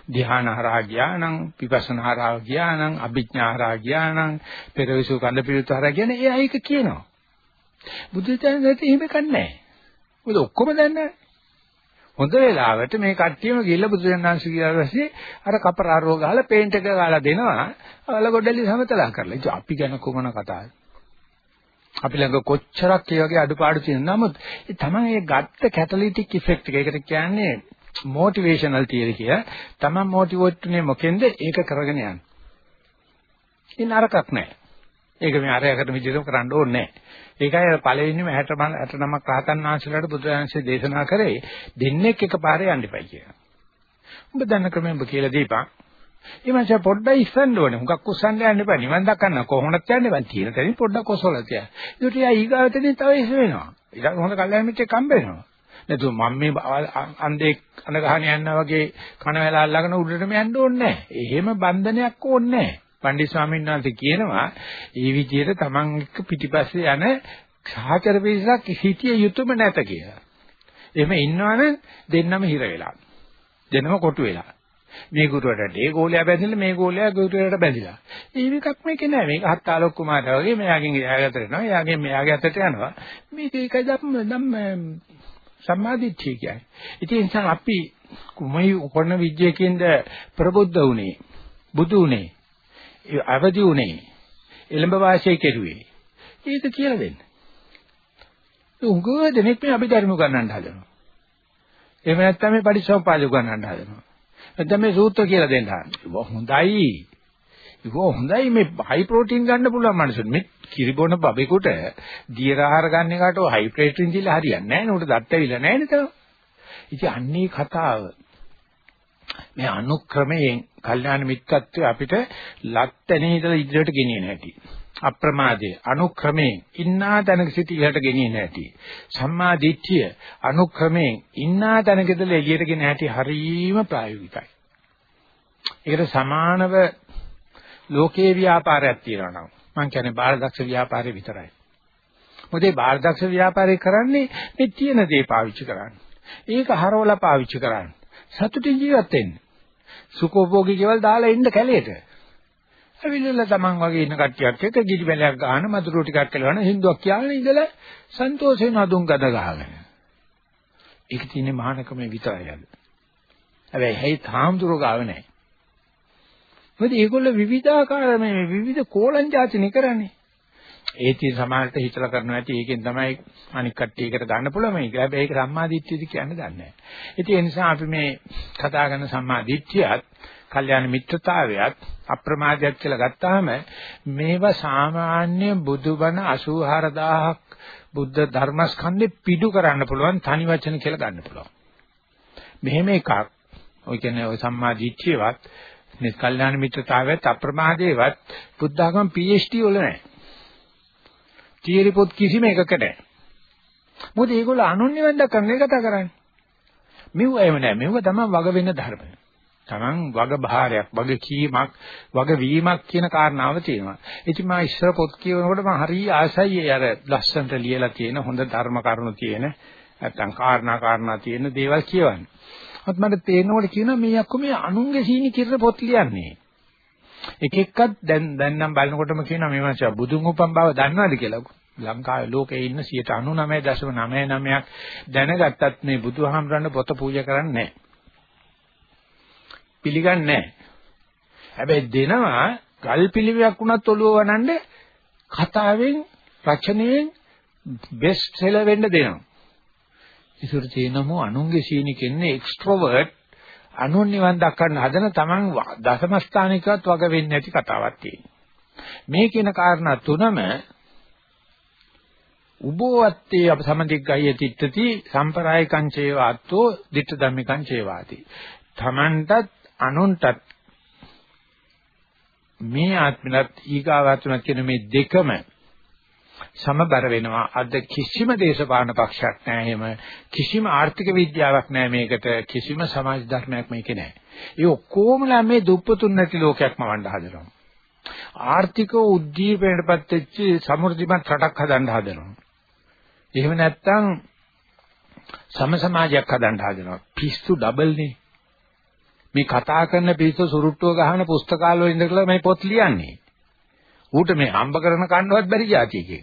ධ්‍යාන හරහා ගියා නම් විපස්සනා හරහා ගියා නම් අභිඥා හරහා ගියා නම් පෙරවිසු කඳ පිළිතුර හරහා කියන්නේ එයා ඒක කියනවා බුදුජානක එහෙම කන්නේ මොකද ඔක්කොම දන්නේ හොඳ වෙලාවට මේ කට්ටියම ගිහිල්ලා බුදුරජාණන්සේ කියලා පස්සේ අර කපරාරෝ ගහලා පේන්ට් එක ගහලා දෙනවා අල ගොඩලි සමතලා කරලා. ඉතින් අපි ගැන කොමන කතාවද? අපි ළඟ කොච්චරක් ඒ වගේ අඩුපාඩු තියෙන නමුත් ඒ තමයි ඒ ගත්ත කැටලිටික් ඉෆෙක්ට් එක. ඒකට කියන්නේ මොටිවේෂනල් තියරි කියලා. තමන් මොටිවේට් වෙන්නේ මොකෙන්ද? ඒක කරගෙන යන්න. ඒ නරකක් නෑ. ඒක මේ අරයකට විදිහට කරන්න ඕනේ නෑ. ඒකයි පළවෙනිම 60 69ක් රහතන් වහන්සේලාට බුදුරජාණන්සේ දේශනා කරේ දෙන්නෙක් එකපාරේ යන්න එපයි කියලා. ඔබ දන්න ක්‍රමයෙන් ඔබ කියලා දීපන්. ඊමණස පොඩ්ඩක් ඉස්සන්න ඕනේ. හුඟක් උස්සන්න යන්න එපා. නිවන් දක්කන්න කොහොමද යන්නේ බං තියෙන තැනින් පොඩ්ඩක් ඔසවලා තියා. ඒකට යා ඊගාවතෙන් තව ඉස්ස වෙනවා. ඊට හොඳ කල්යනා මිත්‍රෙක් හම්බ වෙනවා. නැතු මම මේ අන්දේ කන ගහන යනවා වගේ කන වැල අල්ලගෙන උඩටම යන්න ඕනේ නැහැ. එහෙම බන්ධනයක් ඕනේ නැහැ. පණ්ඩිත ස්වාමීන් වහන්සේ කියනවා ඒ විදිහට Taman එක්ක පිටිපස්සේ යන සහචර පිරිසක් හිතිය යුතුයම නැත කියලා. එහෙම ඉන්නවනම් දෙන්නම හිර වෙලා. දෙන්නම කොටු වෙලා. මේ ගුරුවරට ඒ ගෝලයා බැඳිලා මේ ගෝලයා ගුරුවරට බැඳිලා. ඒ එකක් මේකේ නෑ. මේක හත්තාලොක් කුමාරයා වගේ මෙයාගෙන් එයාගතට යනවා. එයාගෙන් මෙයාගේ අතට යනවා. මේක ඒකයි ධම්ම ධම්ම සම්මාදිට්ඨිය කියන්නේ. ඉතින් ඒ නිසා අපි කුමයි උපන්න විද්‍යාවකින්ද ප්‍රබුද්ධ වුණේ. බුදු වුණේ. අවදි වුණේ. එළඹ වාසය කෙරුවේ. ඒක කියලා දෙන්න. උංගෝ දෙනෙක් මේ අභිධර්ම ගන්නන්න හදනවා. එහෙම නැත්නම් මේ පරිසෝපාද ගන්නන්න හදනවා. නැත්නම් මේ සූත්‍ර කියලා දෙන්න හදනවා. හොඳයි. ඒක හොඳයි මේ හයි ප්‍රෝටීන් ගන්න පුළුවන් මනුස්සයෙක්. මේ කිරිබොන බබෙකුට දියර ආහාර ගන්න එකට හයි ප්‍රෝටීන් දීලා හරියන්නේ නැහැ නේ. උට දත් ඇවිල්ලා නැහැ නේද? ඉතින් අන්නේ කතාව මේ අනුක්‍රමයෙන් කල්යාණ මිත්‍රත්වය අපිට ලත්තනේ ඉඳලා ඉදිරියට ගෙනියන හැටි. අප්‍රමාදයේ අනුක්‍රමයෙන් ඉන්නා තැනක සිට ඉහළට ගෙනියන හැටි. සම්මා දිට්ඨිය අනුක්‍රමයෙන් ඉන්නා තැනක ඉඳලා එළියට ගෙන හැටි හරීම ප්‍රායෝගිකයි. ඒකට සමානව ලෝකේ ව්‍යාපාරයක් තියෙනවා නම් මම කියන්නේ බාහිරදක්ෂ ව්‍යාපාරේ විතරයි. මොකද මේ බාහිරදක්ෂ ව්‍යාපාරේ කරන්නේ මේ තියෙන දේ පාවිච්චි කරන්නේ. ඒක හරවලා පාවිච්චි කරන්නේ. සතුටින් ජීවත් වෙන්න. සුඛෝභෝගී කෙවල් දාලා ඉන්න කැලේට. ඇවිල්ලා තමන් වගේ ඉන්න කට්ටියක් එක්ක ගිනි බැලයක් ගන්න මధుරෝ ටිකක් කළවන හින්දුවක් කියලානේ ඉඳලා සන්තෝෂයෙන් අඳුන් ගඳ ගහගෙන. ඒක තියෙන්නේ මහානකමේ විතරයි අද. හැබැයි හේ තාම්දුර ගාව නැහැ. මොකද මේගොල්ලෝ විවිධාකාර මේ විවිධ කෝලං જાතිනේ කරන්නේ. ඒ තියෙන සමානට හිතලා කරනවා ඇති ඒකෙන් තමයි අනික් කට්ටියකට ගන්න පුළුවන් මේක. හැබැයි ඒක සම්මාදිට්ඨියද කියන්නේ දන්නේ නැහැ. ඉතින් ඒ නිසා අපි මේ කතා කරන සම්මාදිට්ඨියත්, කල්යාණ මිත්‍රතාවයත්, අප්‍රමාදයක් කියලා ගත්තාම මේවා සාමාන්‍ය බුදුබණ 84000ක් බුද්ධ ධර්මස්කන්ධේ පිටු කරන්න පුළුවන් තනි වචන කියලා ගන්න පුළුවන්. මෙහෙම එකක්. ඔය කියන්නේ ඔය සම්මාදිට්ඨියවත් මේ කල්යාණ මිත්‍රතාවයත් අප්‍රමාදේවත් බුද්ධ ආගම PhD වල නැහැ. තියරි පොත් කිසිම එකක නැහැ. මොකද මේගොල්ලෝ අනුන්‍යවෙන් දක්වන්නේ කතා කරන්නේ. මෙව එහෙම නැහැ. මෙව තමයි වග වෙන ධර්මය. Taman වග භාරයක්, වග කීමක්, වග වීමක් කියන කාරණාව තියෙනවා. ඉතින් මම ඉස්සර පොත් කියවනකොට මම හරිය ආසයි අර ලස්සනට ලියලා තියෙන හොඳ ධර්ම කරුණු තියෙන නැත්තම් කාරණා කාරණා තියෙන දේවල් කියවන්නේ. මත් මට තේරෙනකොට කියනවා මේ අක්කෝ මේ අනුන්ගේ සීනි කිරන පොත් ලියන්නේ. එක එක්කත් දැන් දැන් නම් බලනකොටම කියනවා මේ මාස බුදුන් උපන් බව දන්නවද කියලා. ලංකාවේ ලෝකේ ඉන්න 99.99ක් දැනගත්තත් මේ බුදුහාමරන්න පොත පූජා කරන්නේ නැහැ. පිළිගන්නේ නැහැ. හැබැයි දෙනවා ගල් පිළිවෙයක් වුණත් ඔළුව වනන්න කතාවෙන් රචනයෙන් බෙස්ට් සෙලර් වෙන්න දෙනවා. ඉසුර තියෙනමු අනුන්ගේ සීනි කියන්නේ එක්ස්ට්‍රෝවර්ට් අනුන් නිවන් දක්වන්න හදන තමන් දසම ස්ථානිකවත් වග වෙන්නේ නැති කතාවක් තියෙනවා. මේ කියන කාරණා තුනම උබෝවත්තේ අප සමදිග්ගය තිට්ඨති සම්ප්‍රායිකං චේවාත්තෝ ditta ධම්මිකං චේවාති. තමන්ටත් අනුන්ටත් මේ ආත්මලත් ඊගාවතුනත් කියන මේ දෙකම සමබර වෙනවා. අද කිසිම දේශපාලන පක්ෂයක් නැහැ එහෙම. කිසිම ආර්ථික විද්‍යාවක් නැහැ මේකට. කිසිම සමාජ ධර්මයක් මේකේ නැහැ. ඒ ඔක්කොමලා මේ දුප්පතුන් නැති ලෝකයක්ම වණ්ඩ හදනවා. ආර්ථික උද්දීපනයටපත් වෙච්ච සමෘද්ධිමත් රටක් හදන්න හදනවා. එහෙම නැත්නම් සම සමාජයක් හදන්න හදනවා. පිස්සු ඩබල්නේ. මේ කතා කරන පිස්සු සුරුට්ටුව ගහන පුස්තකාල වල ඉඳලා මේ පොත් ලියන්නේ. ඌට මේ හම්බ කරන කන්නවත් බැරි જાතියකේ.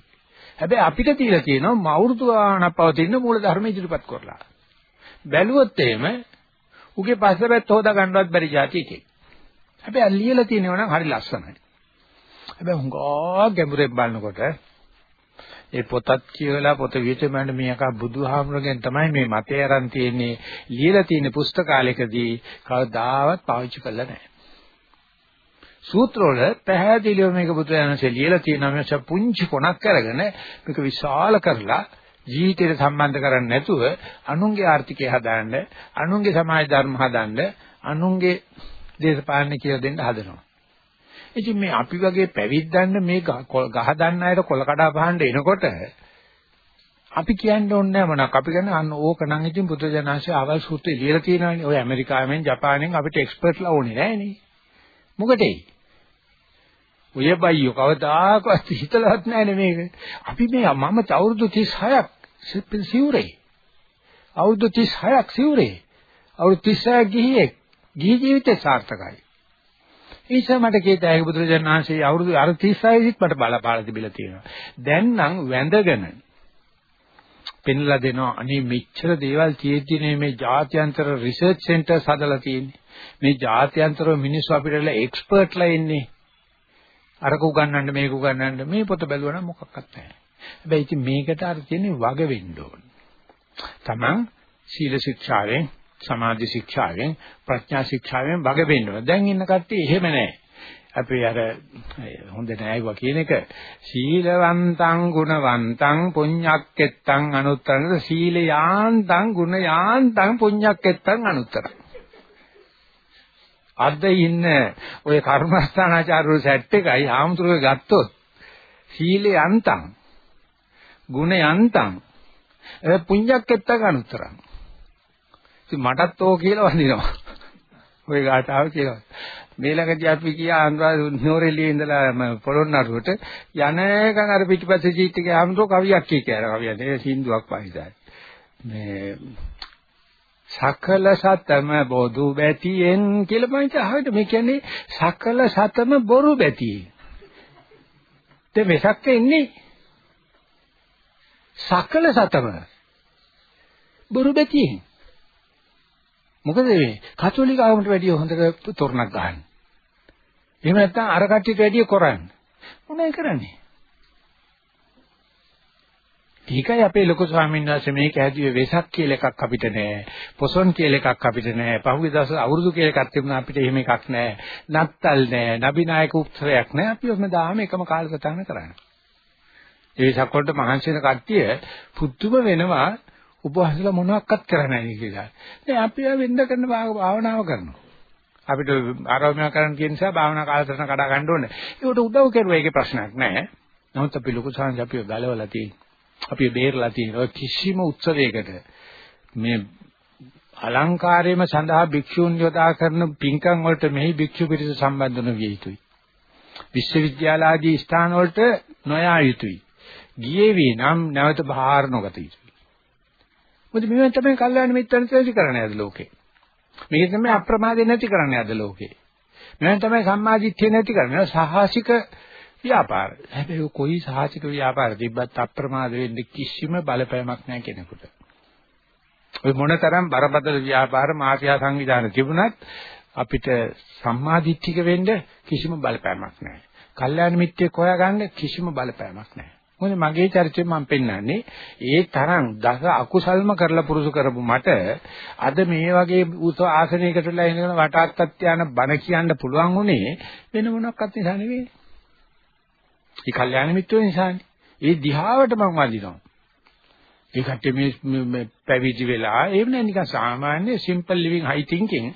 හැබැයි අපිට තියලා තියෙනවා මවුරුදු ගානක් පවතින මූල ධර්ම ඉදිරිපත් කරලා. බැලුවොත් එහෙම උගේ පස්සපැත්ත හොදා ගන්නවත් බැරි જાතියකේ. හැබැයි ලියලා තියෙනවා නම් හරි ලස්සනයි. හැබැයි හුඟා ගැඹුරෙන් බලනකොට ඒ පොතත් කියවලා පොත විචමන්න මේක බුදුහාමුදුරගෙන් තමයි මේ මතය අරන් තියෙන්නේ ලියලා තියෙන පුස්තකාලයකදී කවදාවත් පාවිච්චි කළා නැහැ. සූත්‍රවල පැහැදිලිව මේක බුදුරජාණන්සේ ලියලා තියෙනවා මේක පුංචි කොනක් අරගෙන මේක විශාල කරලා ජීවිතයට සම්බන්ධ කරන්නේ නැතුව අනුන්ගේ ආර්ථිකය හදාන්න, අනුන්ගේ සමාජ ධර්ම හදාන්න, අනුන්ගේ දේශපාලන කියලා දෙන්න හදනවා. ඉතින් මේ අපි වගේ පැවිද්දන්න මේ ගහ දන්න අයට කොල කඩා බහන්න එනකොට අපි කියන්න ඕනේ නැහැ මොනක් අපි කියන්නේ අන්න ඕක නම් ඉතින් බුදුජානනාංශය අවල් සූත්‍රය ලියලා තියෙනවානේ. ඔය ඇමරිකාවෙන් ජපානයෙන් අපිට එක්ස්පර්ට්ලා ඕනේ නැහැ නේ. මොකටේ? ඔය බයියෝ කවදාකවත් හිතලවත් නැහැ මේක. අපි මේ මම අවුරුදු 36ක් සිවුරේ. අවුරුදු 36ක් සිවුරේ. අවුරුදු 36ක් ගිහියේ ගිහි ජීවිතේ සාර්ථකයි. ඒ නිසා මට කීතයි බුදුරජාණන් වහන්සේ අවුරුදු අර 36 ඉත් මට බලපාලා තිබිලා තියෙනවා. දැන් නම් වැඳගෙන පෙන්ලා දෙනවා අනේ මෙච්චර දේවල් තියෙද්දි මේ ජාත්‍යන්තර රිසර්ච් සෙන්ටර්ස් හදලා තියෙන්නේ. මේ ජාත්‍යන්තරව මිනිස්සු අපිට එක්ස්පර්ට්ලා ඉන්නේ. අරක උගන්නන්න මේක උගන්නන්න මේ පොත බැලුවා නම් මොකක්වත් නැහැ. හැබැයි ඉතින් මේකට අර තියෙන්නේ වග වෙන්න ඕන. Taman සීල ශික්ෂාවෙන් සමාධි ශික්ෂාවෙන් ප්‍රඥා ශික්ෂාවෙන් වග වෙන්න ඕන. දැන් ඉන්න කට්ටිය එහෙම නැහැ. අපි අර හොඳ නෑයිවා කියන එක සීලවන්තං ගුණවන්තං පුඤ්ඤක්කෙත්තං අනුත්තරං සීලයාන්තං ගුණයාන්තං පුඤ්ඤක්කෙත්තං අනුත්තරං අද ඉන්න ඔය කර්මස්ථානාචාර්යවරු සෙට් එකයි ආමතුරුගේ ගත්තොත් සීලේ අන්තං ගුණ යන්තං ඒ පුඤ්ඤක්කෙත්ත ගනුතරං ඉතින් මටත් ඕක කියලා වඳිනවා. ඔය ගාතාව කියලා. මේ ළඟදී අපි කියා අනුරාධ නෝරෙලියේ ඉඳලා පොළොන්නරුවට. යනකන් අර පිටිපස්සේ සීට් එකේ ආමතුරු කවියක් කිය කියලා කවියක් නේ සින්දුවක් වහිසයි මේ සකල සතම බොදු බැතියෙන් කියලා මම අහවිද මේ කියන්නේ සකල සතම බොරු බැතියෙන්. તે වෙසක් එන්නේ සකල සතම බොරු බැතියෙන්. මොකද මේ කතෝලික ආගමට වැඩිය හොඳට තොරණක් ගන්න. එහෙම නැත්නම් අර කට්ටියට වැඩිය කරන්නේ. මොනවයි කරන්නේ? ඒකයි අපේ ලොකු ස්වාමීන් වහන්සේ මේක හැදුවේ වෙසක් කියලා එකක් අපිට නෑ. පොසොන් කියලා එකක් අපිට නෑ. පහුගිය දවස් අවුරුදු කියලා එකක් තිබුණා අපිට එහෙම එකක් නෑ. නත්තල් නෑ. නබිනායක උත්සවයක් නෑ. අපි ඔන්න දාම එකම කාලසටහන කරන්නේ. ඒ වෙසක් වලට මහන්සි වෙන කට්ටිය පුදුම වෙනවා උපවාසලා මොනවත් කරන්නේ නැහැ කියලා. දැන් අපි වෙන්න කරන භාවනාව කරනවා. අපිට ආරෝපණය කරන්න කියන නිසා භාවනා කාලසටහන කඩා ගන්න ඕනේ. ඒකට උදව් කරුවා ඒකේ ප්‍රශ්නයක් නැහැ. නමුත් අපි ලොකු සංඝ අපිව ගලවලා තියෙනවා. අපි බේරලා තියෙනවා කිසිම උත්සවයකට මේ අලංකාරයේම සඳහා භික්ෂූන් යොදා කරන පින්කම් වලට මෙහි භික්ෂු පිරිස සම්බන්ධ නොවිය යුතුයි. විශ්වවිද්‍යාල ආදී ස්ථාන වලට නොයා යුතුයි. ගියේ වී නම් නැවත බාහිර නොගත යුතුයි. මොකද මේවෙන් තමයි කල්යාණ මිත්‍රන් නැති කරන්නේ අද ලෝකේ. මේක තමයි අප්‍රමාදේ නැති කරන්නේ අද ලෝකේ. මේවෙන් තමයි සම්මාදිට්ඨිය නැති කරන්නේ. සාහසික ව්‍යාපාර. හැබැයි කොයි සාහසික ව්‍යාපාර තිබ්බත් අප්‍රමාද වෙන්න කිසිම බලපෑමක් නැහැ කෙනෙකුට. ඔය මොනතරම් බරපතල ව්‍යාපාර මාෆියා සංවිධාන තිබුණත් අපිට සම්මාදිට්ඨික වෙන්න කිසිම බලපෑමක් නැහැ. කල්යාණ මිත්‍රයෙක් හොයාගන්න කිසිම බලපෑමක් නැහැ. මොකද මගේ චරිතයෙන් මම පෙන්වන්නේ ඒ තරම් දස අකුසල්ම කරලා පුරුදු කරපු මට අද මේ වගේ උස ආසනයකටලා ඉඳගෙන වටාත්තත් යන බණ කියන්න පුළුවන් උනේ වෙන මොනක්වත් නිසා නෙවෙයි. ඒ කල්යාණ මිත්‍රයෝ නිසානේ. ඒ දිහාවට මම වඳිනවා. ඒ කට්ටිය මේ පැවිදි වෙලා එහෙම නෑ නිකන් සාමාන්‍ය simple living high thinking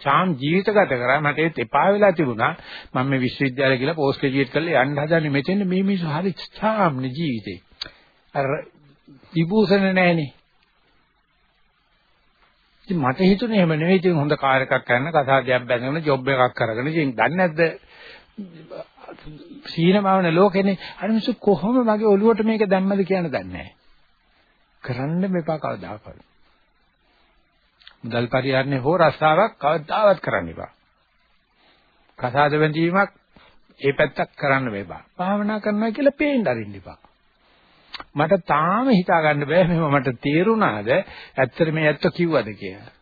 චාම් ජීවිත ගත කරා. මට ඒත් එපා වෙලා තිබුණා. මම මේ විශ්වවිද්‍යාලය කියලා පෝස්ට් ග්‍රැජුවේට් කරලා යන්න හදන්නේ මෙතෙන් මේ මිනිස්සු හරි චාම්නේ ජීවිතේ. අර විභූෂණ නෑනේ. ඉතින් මට හිතුනේ එහෙම නෙවෙයි. ඉතින් හොඳ කාර් එකක් ගන්න කසාදයක් බැඳගෙන ජොබ් එකක් කරගෙන. ඉතින් දන්නේ නැද්ද? සීනමවන ලෝකෙනේ අර මිනිස්සු කොහොම මගේ ඔළුවට මේක දැම්මද කියන දන්නේ නැහැ. කරන්න මෙපා කවදාකවත්. මුදල් පරිහරණය හෝ රස්සාවක් කවදාවත් කරන්න එපා. කසාද බැඳීමක් ඒ පැත්තක් කරන්න මේපා. භාවනා කරනවා කියලා පේන්න අරින්න එපා. මට තාම හිතා ගන්න බෑ මෙහෙම මට තේරුණාද ඇත්තට මේ ඇත්ත කිව්වද කියලා.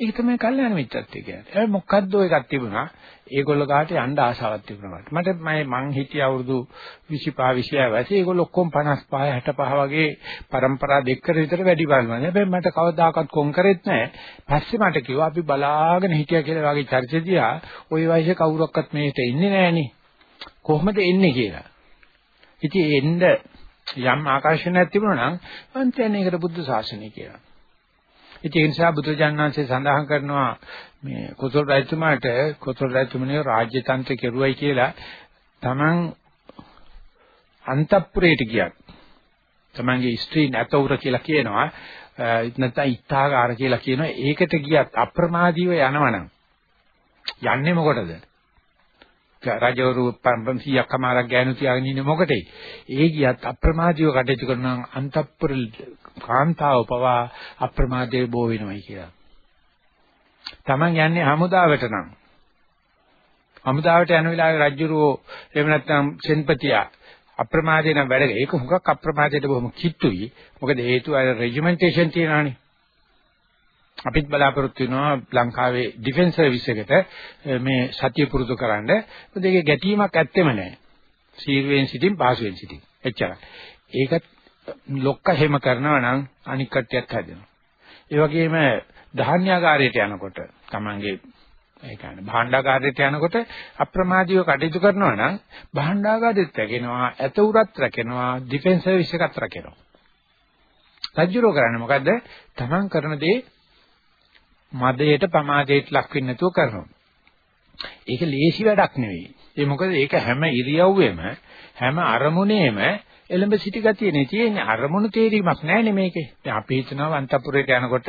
ඒක තමයි කල්යාණ මිත්‍රත්වය කියන්නේ. හැබැයි මොකද්ද එකක් තිබුණා. ඒගොල්ලෝ කාට යන්න ආසාවක් තිබුණා මට. මට මම මං හිටිය අවුරුදු 25 26 වයසේ ඒගොල්ලෝ ඔක්කොම 55 65 වගේ પરම්පරා දෙකකට විතර වැඩි බලනවා. හැබැයි මට කවදාකවත් කොම් කරෙත් නැහැ. පස්සේ මට කිව්වා අපි බලාගෙන හිටියා කියලා වගේ චර්චිතියා ওই වයසේ කවුරක්වත් මේකට ඉන්නේ නැහනේ. කොහොමද එන්නේ කියලා. ඉතින් එන්න යම් ආකර්ෂණයක් තිබුණා නම් මං කියන්නේ ඒකට බුද්ධ ශාසනය කියලා. ඉතින් ඒ නිසා බුදුජානනාංශය සඳහන් කරනවා මේ කොසල් රජතුමාට කොසල් රජතුමනේ රාජ්‍ය තන්ත්‍ර කෙරුවයි කියලා Taman අන්තපුරයට ගියක්. Tamanගේ ස්ත්‍රී නැතවුර කියලා කියනවා. නැත්නම් ඉත්තාගාර කියලා කියනවා. ඒකට ගියත් අප්‍රමාදීව යනවනම් යන්නේ මොකටද? රජවරු 500ක් කමාරක් ගෑනු තියාගෙන ඉන්නේ මොකටද? ඒ ගියත් අප්‍රමාදීව කටයුතු කරනවා අන්තප්පර කාන්තාව පවා අප්‍රමාදයේ බෝ වෙනවයි කියලා. Taman යන්නේ හමුදාවට නම් හමුදාවට යන වෙලාවේ රජුරෝ එහෙම නැත්නම් සෙන්පතියා අප්‍රමාදේ නම් වැඩ ඒක හුඟක් අප්‍රමාදයට බොහොම කිට්ටුයි. මොකද හේතුව අර රෙජිමෙන්ටේෂන් තියනවානේ. අපිත් බලාපොරොත්තු වෙනවා ලංකාවේ ඩිෆෙන්ස් සර්විස් එකට මේ සතිය පුරුදු කරන්න. මොකද ඒකේ ගැටීමක් ඇත්තෙම නැහැ. සීරුවෙන් සිටින් පහසුවෙන් සිටින්. එච්චරයි. ඒකත් ලොක්ක හැම කරනවා නම් අනික් කට්ටියත් හැදෙනවා. ඒ වගේම ධාන්‍යාගාරයට යනකොට Tamange ඒ කියන්නේ භාණ්ඩාගාරයට යනකොට අප්‍රමාදීව කටයුතු කරනවා නම් භාණ්ඩාගාරෙත් රැකෙනවා, ඇත උරත් රැකෙනවා, ඩිෆෙන්ස් සර්විස් එකත් රැකෙනවා. රජ්ජුරෝ කරන්නේ මොකද්ද? Taman කරන දේ මදයට ප්‍රමාදයට ලක් වෙන්නේ නැතුව කරනවා. ඒක ලේසි වැඩක් නෙවෙයි. ඒ මොකද ඒක හැම ඉරියව්වෙම හැම අරමුණේම එළඹ සිටි ගතියනේ තියෙන්නේ අරමුණු තේරීමක් නැහැනේ මේකේ. දැන් අපි හිතනවා වන්තපුරේට යනකොට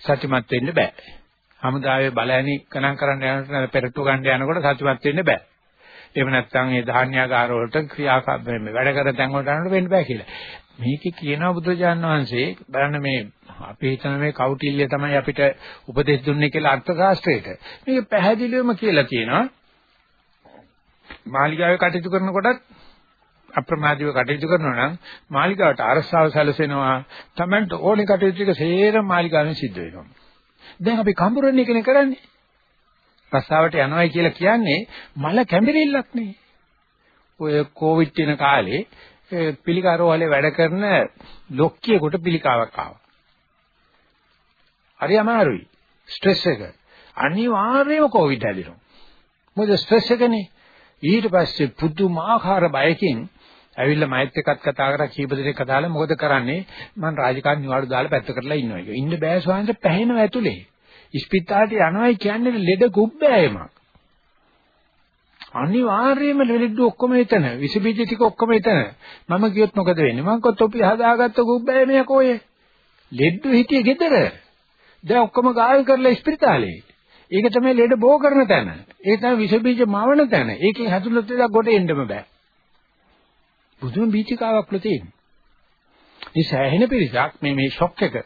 සත්‍යමත් වෙන්න බෑ. හමුදාවේ බලෑනි කණන් කරන්න යනකොට පෙරට්ටු ගන්න යනකොට සත්‍යමත් වෙන්න බෑ. එහෙම නැත්නම් ඒ ධාන්‍යාගාර වලට ක්‍රියාකාර වැඩ කර තැන් වලට යනකොට වෙන්න බෑ කියලා. මේකේ කියනවා බුදුරජාණන් වහන්සේ බලන්න මේ අපි හිතන මේ කෞටිල්‍ය තමයි අපිට උපදෙස් දුන්නේ කියලා අර්ථ ශාස්ත්‍රයේට. මේක පැහැදිලිවම කියලා තියෙනවා. මාලිගාවේ කටයුතු කරනකොටත් අප්‍රමාදීව කටයුතු කරනවා නම් මාලිගාවට අරසාව සැලසෙනවා. Tamanට ඕනේ කටයුතු ටික සේරම මාලිගාවෙන් සිද්ධ වෙනවා. දැන් අපි කඹරන්නේ කෙනේ කරන්නේ. රස්සාවට යනවායි කියලා කියන්නේ මල කැඹිරිල්ලක් නේ. ඔය කොවිඩ් වෙන කාලේ පිළිකාරෝහලේ වැඩ කරන ලොක්කියෙකුට පිළිකාවක් ආවා. හරි අමාරුයි. ස්ට්‍රෙස් එක. අනිවාර්යයෙන්ම කොවිඩ් හැදෙනවා. මොකද ස්ට්‍රෙස් එකනේ. ඊට පස්සේ පුදුමාකාර බයකින් ඇවිල්ලා මයිත් එක්කත් කතා කරා කීප දෙනෙක් කතාලා මොකද කරන්නේ මම රාජකාරී නිවාඩු දාලා පැත්ත කරලා ඉන්නවා ඒක. ඉන්න බෑ ස්වාමීන් පැහැෙනව ඇතුලේ. ඉස්පිතාලට යනවායි කියන්නේ ලෙඩ කුබ්බෑයමක්. අනිවාර්යයෙන්ම ලෙඩ ඔක්කොම එතන. විස බීජ ටික ඔක්කොම එතන. මම කියොත් මොකද වෙන්නේ? මං කොත් ඔපි හදාගත්ත කුබ්බෑයමයක් ඔය. ලෙඩ හිටියේ ගෙදර. දැන් ඔක්කොම ගායල් කරලා ඉස්පිතාලේ. ඒක තමයි ලෙඩ බෝ කරන තැන. ඒ තමයි විස බීජ මවන තැන. ඒකෙන් හැදුනොත් ඒක ගොඩ එන්නම බෑ. බුදුම බීචිකාවක් ලෝ තියෙන්නේ. මේ සෑහෙන පිරිසක් මේ මේ ෂොක් එක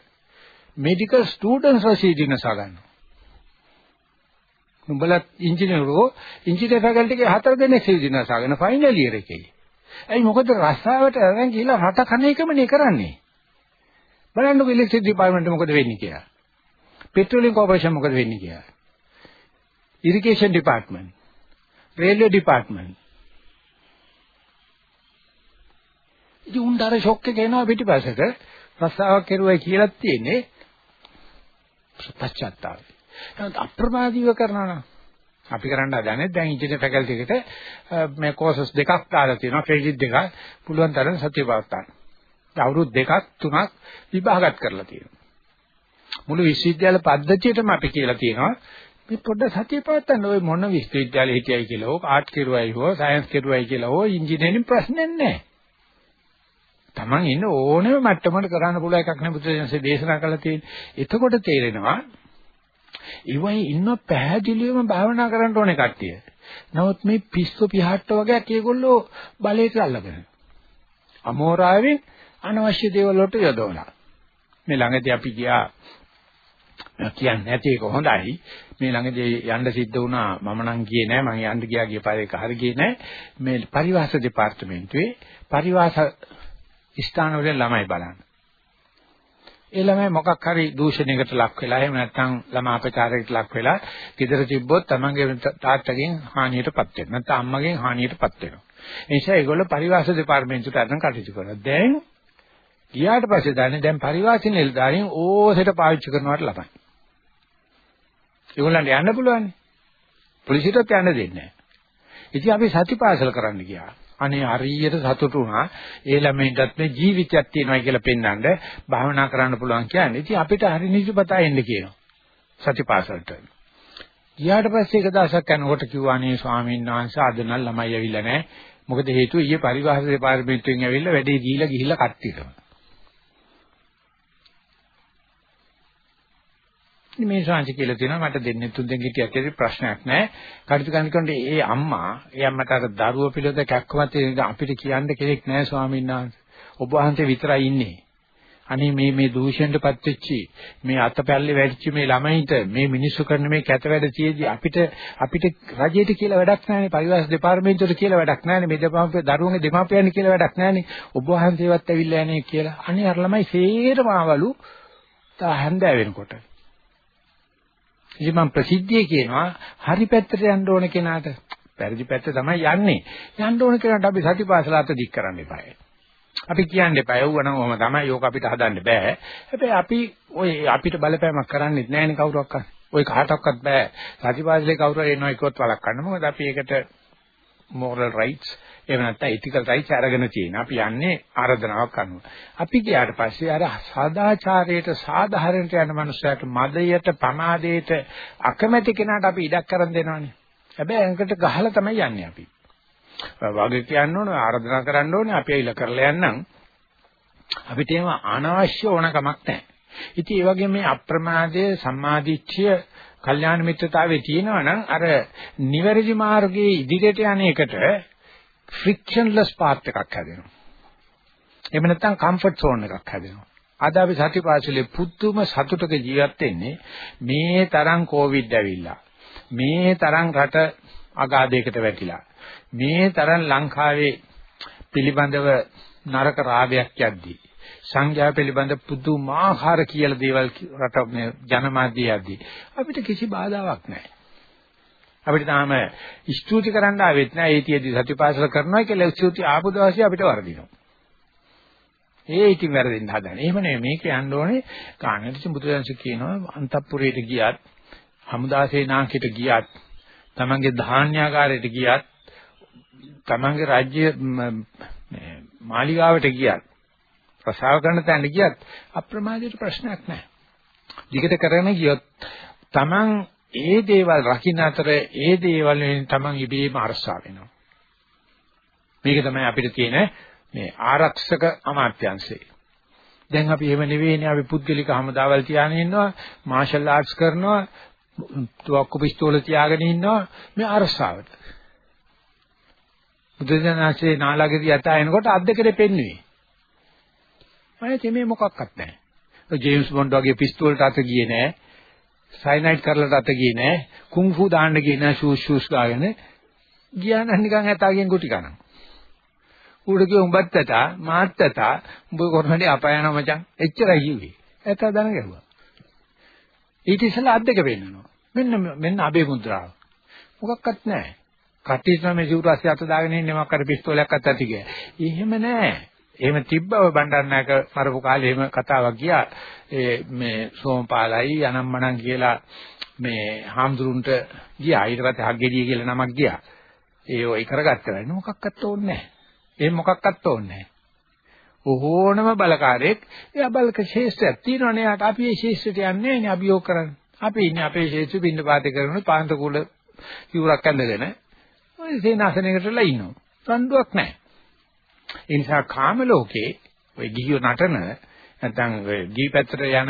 මෙඩිකල් ස්ටුඩන්ට්ස් රසීදිනස ගන්නවා. නුඹලා ඉංජිනේරෝ ඉංජිනේර ෆැකල්ටි එකේ හතර දෙනෙක් සීදිනස ගන්න ෆයිනල් ඉයර් එකේ. ඇයි මොකද රස්සාවට අරන් ගිහලා රට කන එකමනේ කරන්නේ. බලන්නකො ඉලෙක්ට්‍රික් ඩිපාර්ට්මන්ට් මොකද වෙන්නේ කියලා. පෙට්‍රෝලියම් කෝපරේෂන් මොකද වෙන්නේ කියලා. Irrigation department. Railway department. ඉතින් උන්ට අර ෂොක් එක එනවා පිටිපස්සට රස්සාවක් කෙරුවයි කියලා තියෙන්නේ පශ්චාත්තාපය. එහෙනම් අප්‍රමාදීව කරනවා නම් අපි කරන්න හදන්නේ දැන් ඉංජිනේර ෆැකල්ටි එකට මේ කෝසස් දෙකක් දාලා තියෙනවා ක්‍රෙඩිට් දෙකක් පුළුවන් තරම් සත්‍ය පවත්තාන. අවුරුදු දෙකක් තුනක් විභාගත් කරලා තියෙනවා. මුළු විශ්වවිද්‍යාල පද්ධතියටම අපි කියලා තියෙනවා මේ පොඩ්ඩ සතිය පවත්තන්න ඔය මොන විශ්වවිද්‍යාලේ හිටියයි කියලා හෝ ආර්ට් කෙරුවයි හෝ සයන්ස් කෙරුවයි කියලා හෝ ඉංජිනේරින් ප්‍රශ්නයක් නැහැ. Taman ඉන්න ඕනෑම මට්ටමකට කරන්න පුළුවන් එකක් නේ බුදුසසුනේ දේශනා කළා තියෙන්නේ. එතකොට තේරෙනවා ඉවයි ඉන්න පැහැදිලිවම භාවනා කරන්න ඕනේ කට්ටිය. නමුත් මේ පිස්සු පිහට්ට වගේක් ඒගොල්ලෝ බලයට අල්ලගෙන. අමෝරාවෙන් අනවශ්‍ය දේවල් වලට යොදවලා. මේ ළඟදී අපි ගියා කියන්නේ නැති එක හොඳයි. මේ ළඟදී යන්න සිද්ධ වුණා මම නම් ගියේ නෑ මම යන්න ගියා ගිය පාරේ එක හරි ගියේ නෑ. මේ පරිවාස දෙපාර්තමේන්තුවේ පරිවාස ස්ථානවල ළමයි බලන්න. ඒ ළමයි මොකක් හරි දූෂණයකට ලක් වෙලා එහෙම නැත්නම් ළමා අපචාරයකට ලක් වෙලා ගෙදර තිබ්බොත් තමන්ගේ තාත්තගෙන් හානියටපත් වෙනවා. නැත්නම් අම්මගෙන් හානියටපත් වෙනවා. ඒ නිසා ඒගොල්ලෝ පරිවාස දෙපාර්තමේන්තුවට අරන් කටයුතු කරනවා. දැන් ගියාට පස්සේ දන්නේ දැන් පරිවාසින් නිලධාරීන් ඕසෙට පාවිච්චි කරනවට ළමයි. ඒගොල්ලන්ට යන්න පුළුවන්. පොලිසියට යන්න දෙන්නේ නැහැ. ඉතින් අපි සතිපාසල කරන්න ගියා. අනේ හරියට සතුටු වුණා. ඒ ළමයින්ටත් මේ ජීවිතයක් තියෙනවා කියලා පෙන්වන්න භාවනා කරන්න පුළුවන් කියන්නේ. ඉතින් අපිට හරි නිදිපතා එන්න කියනවා. සතිපාසලට. ගියාට පස්සේ එක දවසක් යනකොට කිව්වා නේ ස්වාමීන් වහන්සේ අද නම් ළමයි ඇවිල්ලා නැහැ. මොකද හේතුව ඊයේ පරිවාහක දෙපාර්තමේන්තුවෙන් ඇවිල්ලා වැඩේ දීලා ගිහිල්ලා කට්ටියටම. මේ ශාංශ කියලා තියෙනවා මට දෙන්නේ තුන් දෙනෙක් හිටියක් කියලා ප්‍රශ්නයක් නැහැ. කටයුතු කරනකොට ඒ අම්මා ඒ අම්මට අර දරුවෝ පිළිවෙත කැක්කමත් අපිට කියන්න කෙනෙක් නැහැ ස්වාමීන් වහන්සේ. ඔබ වහන්සේ විතරයි ඉන්නේ. අනේ මේ මේ දූෂණයටපත් වෙච්චි මේ අතපැල්ලේ වැඩිච්ච මේ ළමයින්ට මේ මිනිස්සු කරන මේ කැත වැඩ තියේදී අපිට අපිට රජයට කියලා වැඩක් නැහැනේ පරිවාස දෙපාර්තමේන්තුවට කියලා වැඩක් නැහැනේ මේ දෙපාර්තමේ දරුවන්ගේ දෙමාපියන් කියලා වැඩක් නැහැනේ ඔබ වහන්සේවත් ඇවිල්ලා යන්නේ කියලා අනේ අර ළමයි සේරම ආවලු තා හැන්දෑ වෙනකොට ඉතින් මම ප්‍රසිද්ධිය කියනවා හරි පැත්තට යන්න ඕන කෙනාට පරිදි පැත්ත තමයි යන්නේ යන්න ඕන කෙනාට අපි සතිපාසල අත දික් කරන්න එපායි අපි කියන්න එපා. යවුව නම් ඔහම තමයි. ඕක අපිට හදන්න බෑ. හැබැයි අපි ඔය අපිට බලපෑමක් කරන්නේත් නැහැනේ කවුරක්වත්. ඔය කාටවත් බෑ. සතිපාසලේ කවුරු හරි එනවා එක්කවත් වළක්වන්න. මොකද අපි ඒකට moral rights එහෙම නැත්නම් ethical rights අරගෙන තියෙන. අපි යන්නේ ආරාධනාවක් කරනවා. අපි ගියාට පස්සේ අර සදාචාරයට සාධාරණට යන මනුස්සයාට මදයට පමාදයට අකමැති කෙනාට අපි ඉඩක් කරන් දෙනවනේ. හැබැයි අංකට ගහලා තමයි යන්නේ අපි. වගේ කියන්න ඕන ආරාධනා කරන්න ඕනේ අපි ඇවිල්ලා කරලා යන්නම් අපිට එහෙම අනවශ්‍ය ඕනකමක් නැහැ. ඉතින් ඒ වගේ මේ අප්‍රමාදයේ සම්මාදිච්ඡය කල්යාණ මිත්‍රතාවයේ තියෙනවා නම් අර නිවැරදි මාර්ගයේ ඉදිරියට යන එකට ෆ්‍රික්ෂන්ලස් පාත් එකක් හැදෙනවා. එහෙම නැත්නම් කම්ෆර්ට් සෝන් එකක් හැදෙනවා. අද අපි සතිපාසලේ පුදුම සතුටක ජීවත් වෙන්නේ මේ තරම් කොවිඩ් ඇවිල්ලා. මේ තරම් රට අගාධයකට වැටිලා. මේ තරම් ලංකාවේ පිළිබඳව නරක රාගයක් යද්දී සංඥා පිළිබඳ පුදුමාකාර කියලා දේවල් රට මේ ජනමාධ්‍ය යද්දී අපිට කිසි බාධාවක් නැහැ. අපිට තාම ස්තුති කරන්න ආවෙත් නැහැ. ඒතියදී සතිපාසල කරනවා කියලා ස්තුති ආපු දවසේ අපිට වරදිනවා. ඒ ඉතින් වැරදින්න හදන. එහෙම නෙමෙයි මේක යන්න ඕනේ කාණ්ඩිත බුදුදහස කියනවා අන්තපුරයට ගියත් හමුදාසේ නාකිට ගියත් තමන්ගේ ධාන්‍යාගාරයට ගියත් තමන්ගේ රාජ්‍ය මාලිගාවට ගියත් ප්‍රසාව කරන තැනට ගියත් අප්‍රමාදයට ප්‍රශ්නයක් නැහැ. දිගට කරගෙන ගියොත් තමන් ඒ දේවල් රකින්න අතර ඒ දේවල් වලින් තමන් ඉබේම අරසා වෙනවා. මේක තමයි අපිට තියෙන මේ ආරක්ෂක අමාත්‍යංශය. දැන් අපි එහෙම නෙවෙයිනේ අපි පුද්ගලික හමුදාවල් තියාගෙන ඉන්නවා මාෂල් ආර්ට්ස් කරනවා තුවක්කු පිස්තෝල තියාගෙන ඉන්නවා මේ අරසාවට. බුදුදහමේ නාලාගේදී යතා එනකොට අත් දෙකේ පෙන්නුවේ. මම තෙමේ මොකක්වත් නැහැ. ඔය ජේම්ස් බොන්ඩ් වගේ පිස්තෝලට අත ගියේ නැහැ. සයිනයිඩ් කරලට අත ගියේ නැහැ. කුන්ෆු දාන්න ගියේ නැහැ ෂූස් ෂූස් ගාගෙන. ගියා නම් නිකන් ඇතාගෙන් ගුටි කනවා. ඌට කිව්ව උඹත් ඇතා මාත් ඇතා උඹ කොරණේ අපයන මචං එච්චරයි කිව්වේ. ඇතා දන ගැහුවා. ඊට ඉස්සෙල්ලා අත් දෙක පෙන්නනවා. මෙන්න මෙන්න අබේ මුද්‍රාව. මොකක්වත් නැහැ. කට්ටිය මේ සිවුරස්සේ අත දාගෙන ඉන්නේ මොකක් හරි පිස්තෝලයක් අත ඇති කිය. එහෙම නෑ. එහෙම තිබ්බව බණ්ඩාරනායක මරපු කාලේ එහෙම කතාවක් ගියා. ඒ මේ සෝමපාලයි අනම්මනම් කියලා මේ හාමුදුරුන්ට ගියා. ඊට පස්සේ හග්ගෙඩිය කියලා නමක් ගියා. ඒ ඔය කරගත්තා නේද? මොකක්වත් ඕනේ නැහැ. එහෙම මොකක්වත් ඕනේ නැහැ. ඕනම බලකාරයෙක් එයා බලක ශේෂ්ත්‍රයක් තියෙනවනේ. යාට අපි මේ ශේෂ්ත්‍රයට යන්නේ නැහැ අභියෝග කරන්නේ. අපි ඉන්නේ අපේ ශේෂ්ත්‍ර පින්න පාතේ කරන පාන්ත කුල සිවුරක් ඇඳගෙන ඔය සේනාසනයකටලා ඉන්නවා. රණ්ඩුවක් නැහැ. ඒ නිසා කාම ලෝකේ ඔය ගිහියෝ නටන නැත්නම් ඔය ගිහි පැත්තට යන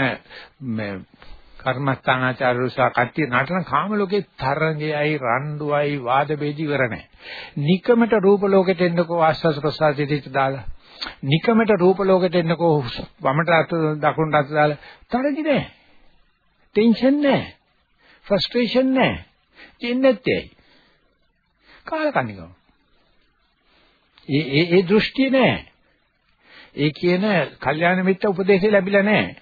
කර්මස්ථානාචාරරුසා කට්ටිය නටන කාම ලෝකේ තරංගයයි රණ්ඩුවයි වාද බෙදි ඉවර නැහැ. නිකමට රූප ලෝකෙට එන්නකෝ ආස්වාස් ප්‍රසආසෙට හිත දාලා. නිකමට රූප ලෝකෙට එන්නකෝ වමට අත දකුණට අත දාලා තරගි නැහැ. ටෙන්ෂන් නැහැ. ෆ්‍රස්ට්‍රේෂන් නැහැ. ඉන්නේ නැත්තේ. කාලකන්නිකම. ඒ ඒ ඒ දෘෂ්ටිය නෑ. ඒ කියන කල්යාණ මිත්‍ර උපදේශය ලැබිලා නෑ.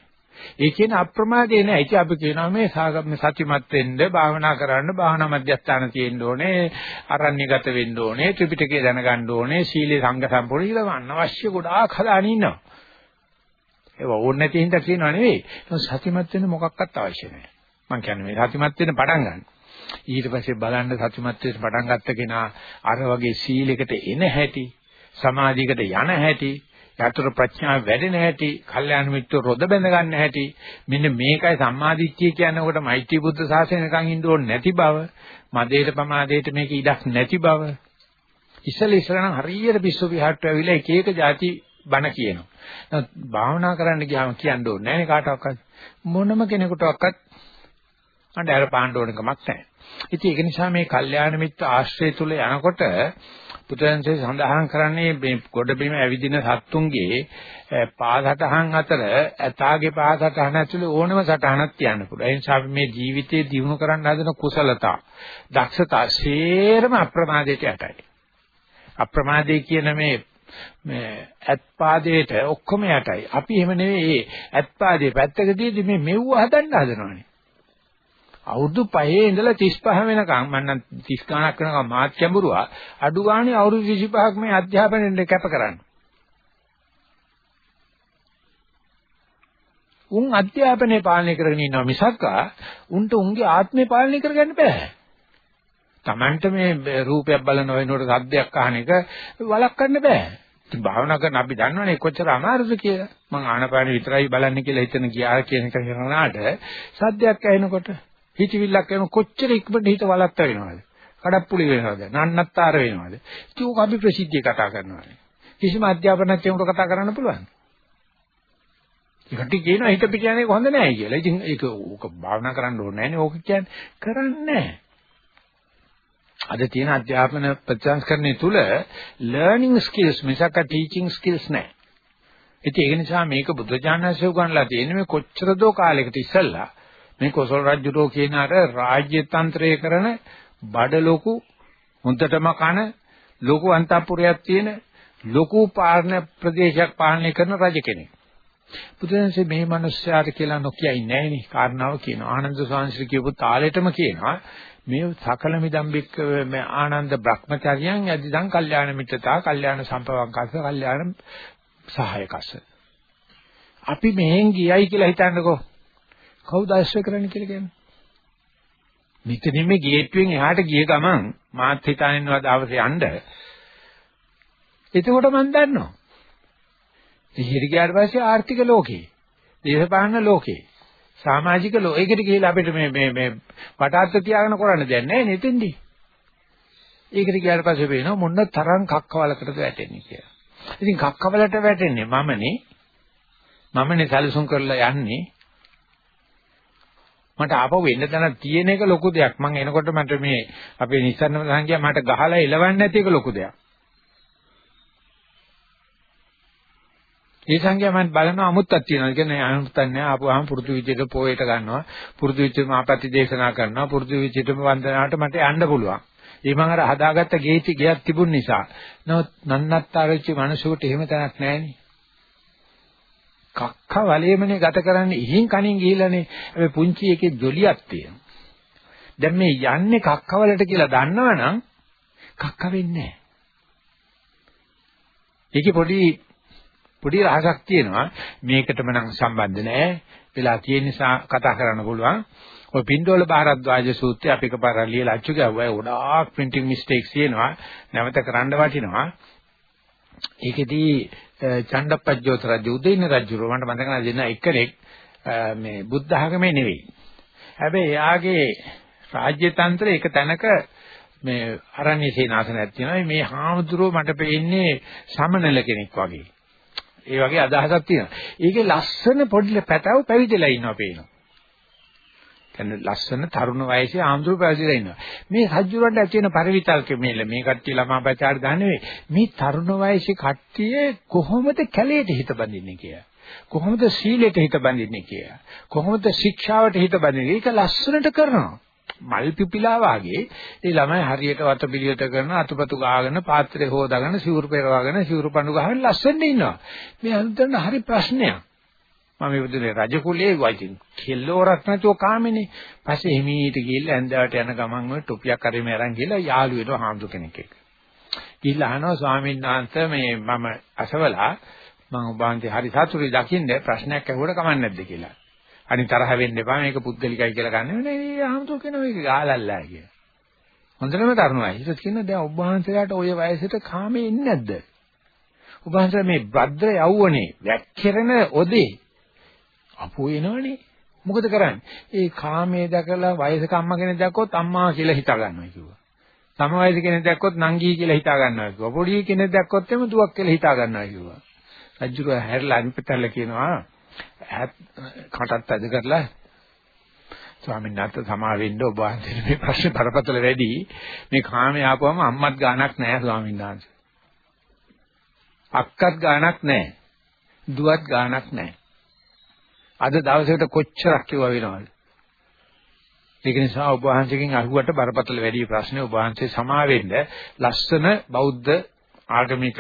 ඒ කියන අප්‍රමාදේ නෑ. ඉතින් අපි කියනවා මේ සතිමත් වෙන්න, භාවනා කරන්න, භාවනා මධ්‍යස්ථාන තියෙන්න ඕනේ, අරණ්‍යගත වෙන්න ඕනේ, ත්‍රිපිටකය දැනගන්න ඕනේ, සීලේ සංඝ සම්පූර්ණ කියලා අනවශ්‍ය ගොඩාක් හදාගෙන ඉන්නවා. ඒක ඕනේ නැති හින්දා කියනවා නෙවෙයි. සතිමත් වෙන්න මොකක්වත් අවශ්‍ය නැහැ. මම කියන්නේ මේ සතිමත් වෙන්න පටන් ගන්න. ඊට පස්සේ බලන්න සතුටුමත් වෙන්න පටන් ගත්ත කෙනා අර වගේ සීලයකට එන හැටි සමාධියකට යන හැටි යතර ප්‍රඥාව වැඩෙන හැටි කල්යාණ මිත්‍ර රොද බැඳ ගන්න හැටි මෙන්න මේකයි සම්මාදිට්ඨිය කියනකොට මෛත්‍රී බුද්ධ ශාසනයකන් ඉන්න ඕනේ නැති බව මදේට ප්‍රමාදයට මේක ඉඩක් නැති බව ඉස්සෙල්ල ඉස්සරහන් හරියට පිස්සු විහාරට ඇවිල්ලා එක එක જાති බණ කියනවා. නමුත් භාවනා කරන්න ගියාම කියන්න ඕනේ නැහැ කාටවත් මොනම කෙනෙකුටවත් අnder පාණ්ඩ ඕනකමක් නැහැ. ඉතින් ඒක නිසා මේ කල්යාණ මිත්‍ර ආශ්‍රය තුල යනකොට පුතන්සේ සඳහන් කරන්නේ මේ ගොඩබිම ඇවිදින සත්තුන්ගේ පාසටහන් අතර ඇතාගේ පාසටහන ඇතුලේ ඕනම සටහනක් තියන්න පුළුවන්. ඒ නිසා මේ ජීවිතේ දියුණු කරන්න හදන කුසලතා, දක්ෂතා සේරම අප්‍රමාදයට යටයි. අප්‍රමාදේ කියන මේ මේ ඇත්පාදයට ඔක්කොම යටයි. අපි එහෙම නෙවෙයි ඇත්පාදේ පැත්තකදීදී මේ මෙව්ව හදන්න හදනවානේ. අවුරුදු 5 ඉඳලා 35 වෙනකම් මම නම් 30 ගණක් වෙනකම් මාත් කැඹුරුවා අඩු ගානේ අවුරුදු 25ක් මේ අධ්‍යාපනයෙන් කැප කරන්න. උන් අධ්‍යාපනය පාලනය කරගෙන ඉන්නවා මිසක් උන්ට උන්ගේ ආත්මය පාලනය කරගන්න බෑ. Tamanට මේ රූපයක් බලන වෙනකොට සද්දයක් අහන එක වළක්වන්න බෑ. ඉතින් භාවනා කරන අපි දන්නවනේ කොච්චර අමාරුද කියලා. මං ආනපාන විතරයි බලන්නේ කියලා හිතන ගියා කියන එක කරනාට සද්දයක් ඇහෙනකොට හිතවිල්ලක් එන කොච්චර ඉක්මනට හිත වලත් වෙනවද? කඩප්පුලි වෙනවද? නන්නත්තර වෙනවද? ඉතින් ඕක අපි ප්‍රසිද්ධිය කතා කරනවානේ. කිසිම අධ්‍යාපනයක් උන්ට කතා කරන්න පුළුවන්. ඒකට කියනවා හිත පිට යන්නේ හොඳ නැහැ කියලා. ඉතින් ඒක ඕක භාවනා කරන්න ඕනේ නැහැ නේ. ඕක කියන්නේ කරන්නේ නැහැ. අද තියෙන අධ්‍යාපන ප්‍රතිසංස්කරණය තුල learning skills මිසක teaching skills නැහැ. ඉතින් ඒක නිසා මේක බුද්ධජානනාංශය උගන්ලා තියෙන්නේ මේ කොච්චර දෝ කාලයකට ඉස්සෙල්ලා මේ කොසල් රජුරෝ කියන අර රාජ්‍ය තන්ත්‍රය කරන බඩ ලොකු හොඳටම කන ලොකු අන්තපුරයක් තියෙන ලොකු පාලන ප්‍රදේශයක් පාලනය කරන රජ කෙනෙක්. බුදුන්සේ මේ මිනිස්යාට කියලා නොකියයි නෑනේ කාරණාව කියනවා. ආනන්ද ස්වාමීන් කියපු තාලෙටම කියනවා මේ සකල මිදම්බික්ක මේ ආනන්ද බ්‍රහ්මචර්යයන් යදිදන් කල්යාණ මිත්‍රතා කල්යාණ සම්පවංකස්ස කල්යාණ සහායකස්ස. අපි මෙහෙන් ගියයි කියලා හිතන්නකෝ කවුද ආශ්‍රය කරන්න කියලා කියන්නේ? මෙතනින් මේ ගේට්ටුවෙන් එහාට ගිය ගමන් මාත් හිතානින්නවා දවසේ යන්න. එතකොට මම දන්නවා. ඉහිරි ගියාට පස්සේ ආර්ථික ලෝකේ, දේශපාලන ලෝකේ, සමාජික ලෝකෙකට ගිහිල්ලා අපිට මේ මේ මේ වටාත්ත තියාගෙන කරන්න දෙයක් නැහැ නෙතෙන්දී. ඒකට ගියාට පස්සේ වෙනවා මොන තරම් කක්කවලකටද වැටෙන්නේ කියලා. ඉතින් කක්කවලට වැටෙන්නේ මමනේ. මමනේ සැලසුම් කරලා යන්නේ. මට ආපහු එන්න තැන තියෙන එක ලොකු දෙයක්. මං එනකොට මට මේ අපේ නිස්සාරණ සංඛ්‍යා මට ගහලා එලවන්නේ නැති එක ලොකු දෙයක්. ඒ සංඛ්‍යා මම බලනවා අමුත්තක් තියෙනවා. ඒ කියන්නේ අමුත්තක් නෑ. ආපුවාම පුරුදු විදිහට පොයට ගන්නවා. පුරුදු විදිහට මාපති දේශනා කරනවා. පුරුදු විදිහටම වන්දනාවට මට යන්න පුළුවන්. ඒ මම අර හදාගත්ත ගේටි ගයක් තිබුණ නිසා. නමුත් නන්නත්තරච්ච මනසුවට එහෙම තැනක් නෑනේ. කක්ක වලේමනේ ගත කරන්නේ. ඉහින් කනින් ගිහිලානේ අපි පුංචි එකේ ජොලියක් තියෙනවා. දැන් මේ යන්නේ කක්කවලට කියලා දන්නවනම් කක්ක වෙන්නේ නැහැ. ඒකේ පොඩි පොඩි රහසක් තියෙනවා. මේකටම නම් සම්බන්ධ නැහැ. වෙලා තියෙන නිසා කතා කරන්න පුළුවන්. ඔය පින්ඩෝල බාරද්වාජ සූත්‍රය අපි එකපාරක් ලියලා අච්චු ගැව්වා. ගොඩාක් printing mistakes තියෙනවා. නැවත කරන්න වටිනවා. ඒකෙදී චණ්ඩප්පජ්ජෝත රජු උදේන රජු මට මතක නැහැ දෙන්න එක්කෙනෙක් මේ බුද්ධ ආගමේ නෙවෙයි. හැබැයි එයාගේ රාජ්‍ය තන්ත්‍රය එක තැනක මේ අරණ්‍ය සේනාසනයක් තියෙනවා. මේ හාමුදුරුව මට පෙන්නේ සමනල කෙනෙක් වගේ. ඒ වගේ අදහසක් තියෙනවා. ඒකේ ලස්සන පොඩි පැටව පැවිදිලා ඉන්නවා පේනවා. කියන්නේ ලස්සන තරුණ වයසේ ආම්දුරු පැවිදිලා ඉන්නවා. මේ රජුරන්ට ඇති වෙන පරිවිතල්ක මේල මේ කට්ටිය ළමා පැචාට දන්නේ මේ තරුණ වයසේ කට්ටිය කොහොමද කැලේට හිත බඳින්නේ කියලා. කොහොමද සීලයට හිත බඳින්නේ කියලා. කොහොමද ශික්ෂාවට හිත බඳින්නේ. ඒක ලස්සනට කරනවා. මල් පිපිලා වාගේ ඒ ළමයි හරියට වත පිළිවෙත කරන අතුපතු ගාගෙන පාත්‍රය හොදාගෙන සිවුරු පෙරවාගෙන සිවුරු පඳු ගහගෙන ලස්සනට ඉන්නවා. මේ අන්තරන හරි ප්‍රශ්නයක්. මම ඉවදුනේ රජ කුලයේ වයින් කෙල්ලෝරක් නැතුව කාමෙනේ. පස්සේ හිමීට ගිහිල්ලා ඇඳවට යන ගමන් වල ටොපියක් අරගෙන අරන් ගිහලා යාළු වෙනවා හාමුදුර කෙනෙක් එක්ක. ගිහිල්ලා අහනවා ස්වාමීන් වහන්සේ මේ මම අසවලා මම ඔබ වහන්සේ හරි සතුටුයි දකින්න ප්‍රශ්නයක් අහුවට කමක් නැද්ද කියලා. අනිත් තරහ වෙන්න එපා මේක පුද්ගලිකයි කියලා ගන්න නේ නේ හාමුදුර කෙනා මේක ගාලල්ලා කියලා. හොඳටම තරුණයි. ඊට කියන දැන් ඔබ වහන්සේලාට ওই වයසට කාමේ ඉන්නේ නැද්ද? ඔබ වහන්සේ මේ භද්‍ර යවුවනේ වැක්කිරෙන ඔදේ අපෝ එනවනේ. මොකද කරන්නේ? ඒ කාමයේ දැකලා වයසක අම්මා කෙනෙක් දැක්කොත් අම්මා කියලා හිතා ගන්නවා කිව්වා. සම වයස කෙනෙක් දැක්කොත් නංගී කියලා හිතා ගන්නවා කිව්වා. පොඩි කෙනෙක් දැක්කොත් එම දුවක් කියලා හිතා ගන්නවා කිව්වා. රජුර හැරලා අනිපතල්ල කියනවා කටත් අද කරලා ස්වාමීන් වහන්සේ සමා වෙන්න ඔබ වහන්සේ මේ ප්‍රශ්නේ බරපතල වැඩි. මේ කාමයේ ආපුවම අම්මත් ගාණක් නැහැ ස්වාමීන් වහන්සේ. අක්කත් ගාණක් නැහැ. දුවත් ගාණක් නැහැ. අද දවසේට කොච්චරක් කිව්වා වෙනවද? ඒක නිසා ඔබ වහන්සේගෙන් අහුවට බරපතල වැඩි ප්‍රශ්නේ ඔබ වහන්සේ සමාවෙන්න ලස්සන බෞද්ධ ආගමික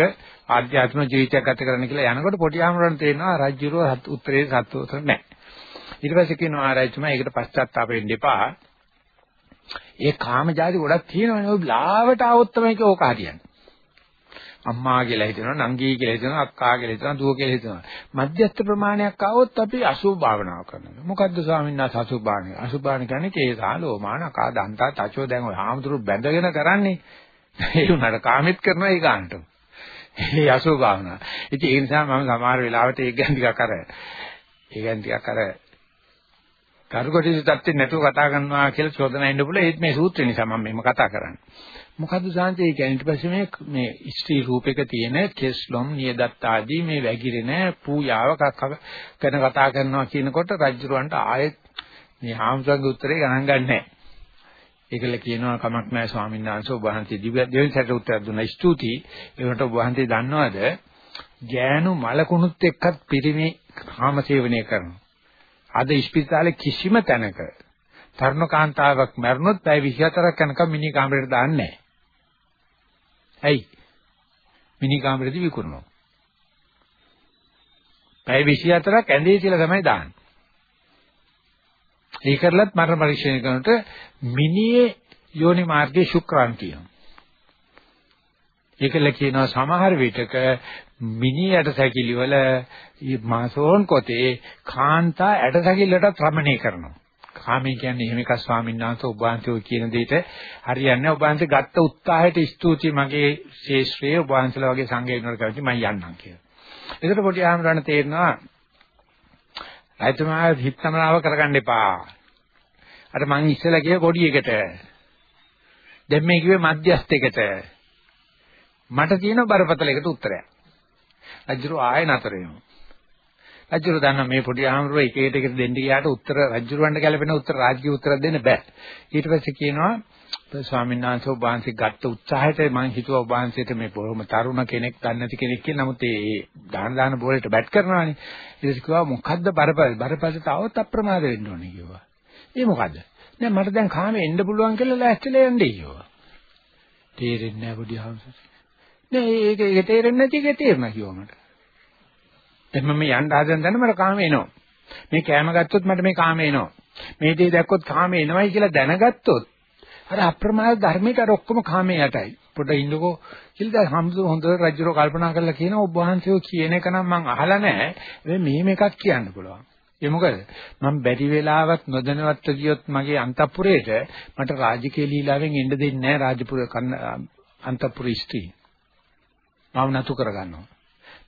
ආධ්‍යාත්මික ජීවිතයක් ගත කරන්න කියලා යනකොට පොඩි ආමරණ තේනවා රජ්ජුරුව උත්තරේ සත්වතර නැහැ. ඊට පස්සේ කියනවා ආරච්චිම ඒකට පශ්චාත්තාප වෙන්න එපා. ඒ කාම જાති ගොඩක් තියෙනවනේ ඔය ලාවට આવොත් තමයි ඒක ඕක හරියන්නේ. අම්මා කියලා හිතනවා නංගී කියලා හිතනවා අක්කා කියලා හිතනවා දුව කියලා හිතනවා. මධ්‍යස්ථ ප්‍රමාණයක් ආවොත් අපි අසුභ භාවනාව කරනවා. මොකද්ද ස්වාමීන් වහන්සේ අසුභ භාවනාව අසුභ භාවනාව කියන්නේ කේසා ලෝමාන කා දන්තා තචෝ දැන් ඔය ආමතුරු බැඳගෙන කරන්නේ. ඒ උනාට කාමෙත් කරනවා ඒ ගන්නට. ඒ අසුභ භාවනාව. ඉතින් ඒ නිසා මම සමහර වෙලාවට ඒක ගැන ටිකක් අර ඒ ගැන ටිකක් අර කරුකොටිසු තත්ත්වෙ නැතුව කතා කරනවා කියලා චෝදනා ඉන්න පුළුවන්. ඒත් මේ සූත්‍රය නිසා මම මෙහෙම කතා කරන්නේ. මොකද්ද සාන්තේ කියන්නේ ඊට පස්සේ මේ මේ ස්ත්‍රී රූපයක තියෙන කෙස්ලොම් නියදත් ආදී මේ වැగిරෙන පූජාව කරන කතා කරනවා කියනකොට රජුරවන්ට ආයෙත් මේ හාමුදුරන්ගේ උත්තරේ ගණන් ගන්නෑ. ඒකල කියනවා කමක් නැහැ ස්වාමීන් වහන්සේ ඔබ වහන්සේ දෙවෙනි සැරේ උත්තර දුන්නා ස්තුතියි. ඒකට ඔබ වහන්සේ දන්නවද ගෑනු මලකුණුත් එක්කත් පිරිමි කාම සේවනය කරනවා. අද ඉස්පිරිතාලේ කිසිම තැනක තරුණ කාන්තාවක් මැරුණොත් පැය 24ක් යනකම් මිනි කාමරේට දාන්නේ නැහැ. ඇයි? මිනි කාමරේදී විකුණනවා. පැය 24ක් ඇඳේ කියලා තමයි දාන්නේ. ඒ කරලත් මරණ පරීක්ෂණය කරනකොට මිනියේ යෝනි මාර්ගයේ ශුක්‍රාන්තිය. ඒකල කියනවා සමහර විටක මිනි ඇටසැකිලි වල මාසෝන් කොටේ කාන්තා ඇටසැකිල්ලට රමණේ කරනවා. කාමී කියන්නේ එහෙම එකක් ස්වාමීන් වහන්සේ ඔබ වහන්සේ කියන දෙයට හරියන්නේ ඔබ වහන්සේ ගත්ත උත්සාහයට ස්තුතියි මගේ ශේෂ්ත්‍රයේ ඔබ වහන්සේලා වගේ සංගයනකට කවචි මම යන්නම් කියලා. ඒකට පොඩි ආමරණ තේරෙනවා අයතුමා හිතමනාව කරගන්න එපා. අර මං ඉස්සෙල්ලා කිව්ව පොඩි එකට. දැන් මේ කිව්වේ මධ්‍යස්ථයකට. මට තියෙන බරපතල එකට උත්තරයක්. රජුරු ආයෙ නතර වෙනවා. රජුරු දන්න මේ පොඩි ආමරුව එක එකට එකට දෙන්න ගියාට උත්තර රජුරවන්ට ගැලපෙන උත්තර රාජ්‍ය උත්තරයක් දෙන්න බෑ. ඊට පස්සේ කියනවා ස්වාමීන් වහන්සේ ඔබ වහන්සේ ගත්ත උත්සාහයට මම හිතුවා ඔබ වහන්සේට මේ බොහොම තරුණ කෙනෙක් දන්නේ නැති කෙනෙක් කියලා. නමුත් ඒ දාන දාන බෝලෙට බැට් කරනවානේ. ඊට පස්සේ කිව්වා මොකද්ද බරපතල බරපතලට આવත් අප්‍රමාද වෙන්න ඕනේ කිව්වා. ඒ මොකද්ද? නෑ මට දැන් කාමේ එන්න පුළුවන් කියලා ලෑස්තිලා යන්නේ කිව්වා. තේරෙන්නේ නැහැ පොඩි ආමරුව. නෑ ඒක ඒක තේරෙන්නේ නැති එක තේරෙනවා කිව්වා මට. දැන් මම යන්න හදන දැන මට කාම එනවා. මේ කෑම ගත්තොත් මට මේ කාම එනවා. මේ දේ දැක්කොත් කාම එනවයි කියලා දැනගත්තොත් අර අප්‍රමාද ධර්මයට අර ඔක්කොම කාමේ යටයි. පොඩ ඉන්නකෝ කියලා දැන් හම්දුර හොඳ රජුරෝ කල්පනා කරලා කියන ඔබ වහන්සේ කියන එක නම් මම අහලා නැහැ. මේ මෙහෙම එකක් කියන්න පුළුවන්. ඒ මොකද මම බැරි වෙලාවත් නොදැනවත්ව ගියොත් මගේ අන්තපුරේට මට රාජකීය ලීලාවෙන් එන්න දෙන්නේ නැහැ රාජපුර අන්තපුර ස්ත්‍රී. මම නතු කරගන්නවා.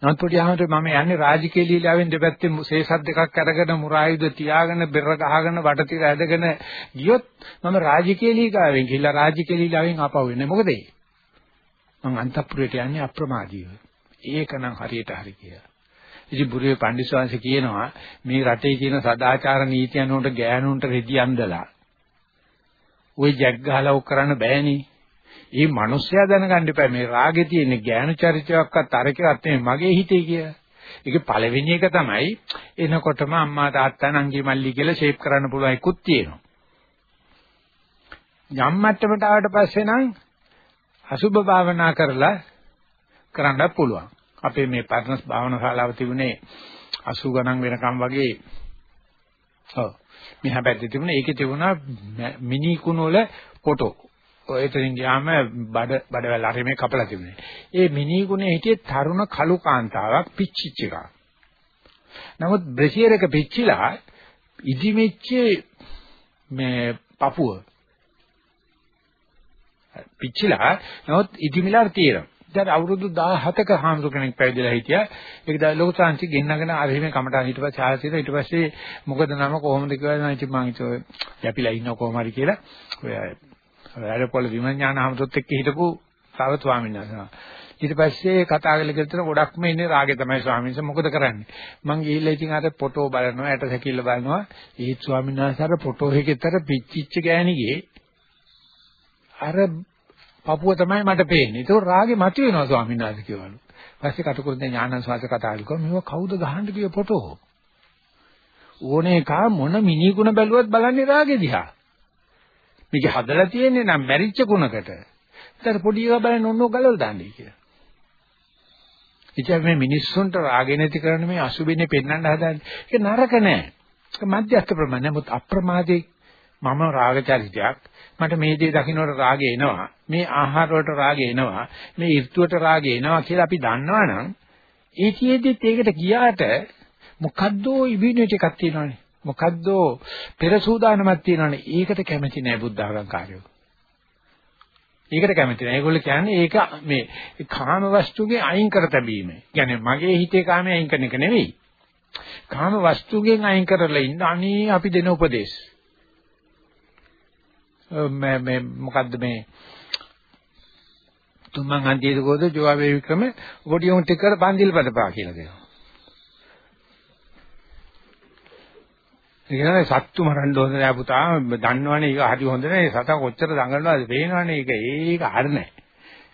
නමුත් පොඩි අහමට මම යන්නේ රාජකීය ලීලාවෙන් දෙපැත්තේ ශේෂත් දෙකක් අරගෙන මුරායුධ තියාගෙන බෙර ගහගෙන වටතිර ඇදගෙන ගියොත් මම රාජකීය ලීලාවෙන් ගිහිල්ලා රාජකීය ලීලාවෙන් ආපහු එන්නේ. මොකද ඒ? මම අන්තපුරයට යන්නේ අප්‍රමාදීව. ඒකනම් හරියට හරි කියලා. ඉතින් බුරුවේ පඬිස්වාංශ කියනවා මේ රටේ තියෙන සදාචාර නීති අනුවට ගෑනුන්ට රෙදි අන්දලා ওই ජග් ගහලා ඔක් කරන්න බෑනේ. ඒ මිනිස්සයා දැනගන්න එපා මේ රාගේ තියෙන ඥාන චරිතයක්වත් අරකවත් නෙමෙයි මගේ හිතේ කියලා. ඒක පළවෙනි එක තමයි එනකොටම අම්මා තාත්තා නංගි මල්ලි කියලා ෂේප් කරන්න පුළුවන් එකකුත් තියෙනවා. යම් මට්ටමට ආවට පස්සේ නම් අසුබ භාවනා කරලා කරන්න පුළුවන්. අපේ මේ පර්ණස් භාවනා ශාලාව තිබුණේ 80 ගණන් වෙනකම් වගේ ඔව් මෙහා පැත්තේ තිබුණේ ඒකේ තිබුණා මිනි කුණ වල ෆොටෝ ඔය එතනින් ගියාම බඩ බඩවැල් අරීමේ කපලා තිබුණේ. ඒ මිනිගුණේ හිටියේ තරුණ කළු කාන්තාවක් පිච්චිච්ච එකක්. නමුත් බ්‍රෙසියර් එක පිච්චිලා ඉදිමෙච්ච මේ පපුව පිච්චිලා නමුත් ඉදිමිලා තියෙනවා. දැන් අවුරුදු 17ක හාමුදුර කෙනෙක් පැවිදිලා හිටියා. ඒක දැන් ලොකු සාංශි ගෙන්නගෙන අරහිමේ කමටහන් ඊට පස්සේ ආයෙත් ඊට පස්සේ මොකද නම කොහොමද කියලා නම් ඉතින් මම හිතුවා යපිලා ඉන්නව කොහොම හරි කියලා. ඔය වැඩපොළ විමඥාන හමුදුත් එක්ක හිටපු තව ස්වාමීන් වහන්සේ. ඊට පස්සේ කතා කරලා ගෙදර ගොඩක්ම ඉන්නේ රාගේ තමයි ස්වාමීන් වහන්සේ. මොකද කරන්නේ? මං ගිහිල්ලා ඉතින් අර ෆොටෝ බලනවා ඇට සැකිල්ල බලනවා. ඒත් ස්වාමීන් වහන්සේ අර ෆොටෝ එකේතර පිච්චිච්ච ගෑණිගේ අර පපුව තමයි මට පේන්නේ. ඒක රාගේ මතුවෙනවා ස්වාමීන් වහන්සේ කියවලු. පස්සේ කටුකුරුන්ගේ ඥානන් සාස කතා කළා මේව කවුද ගහන්න ගිය ෆොටෝ. ඕනේ කා මොන මිනිගුණ බැලුවත් බලන්නේ රාගේ දිහා. මේක හදලා තියෙන්නේ නම් මැරිච්ච කුණකට. ඒතර පොඩි එකා බලන්න ඕනෝ ගලවලා දාන්නයි කියලා. ඉතින් මේ මිනිස්සුන්ට රාගෙ නැති කරන මේ අසුබිනේ පෙන්වන්න හදන්නේ. ඒක නරක නෑ. ඒක මධ්‍යස්ථ ප්‍රමාණය. නමුත් අප්‍රමාදී මම රාග චරිතයක්. මට මේ දේ දකින්නට රාගය එනවා. මේ ආහාර වලට රාගය එනවා. මේ ඍතුවට රාගය එනවා කියලා අපි දන්නවනම් ඒකෙදිත් ඒකට ගියාට මොකද්ද ඉබිනෙට එකක් තියෙනවනේ. මොකද්ද පෙර සූදානමක් තියෙනවනේ ඒකට කැමති නෑ බුද්ධ ආගම් කාර්යෝ. ඒකට කැමති නෑ. ඒගොල්ලෝ කියන්නේ ඒක මේ කාම වස්තුගේ අයින් කර තැබීම. කියන්නේ මගේ හිතේ කාමයේ අයින් කරන එක නෙවෙයි. කාම වස්තුගෙන් අයින් කරලා ඉන්න අනේ අපි දෙන උපදේශ. මේ මේ මොකද්ද මේ තුම්මන් හන්දියේද කොහොද ජෝවාවේ වික්‍රම ඔබටියොන් ටික කර පන්දිල් පදපා කියලා දෙනවා. ඒ කියන්නේ සත්තු මරන්න හොඳ නෑ පුතා දන්නවනේ ඒක හරි හොඳ නෑ. සතා කොච්චර දඟලනවාද පේනවනේ ඒක. ඒක හරි නෑ.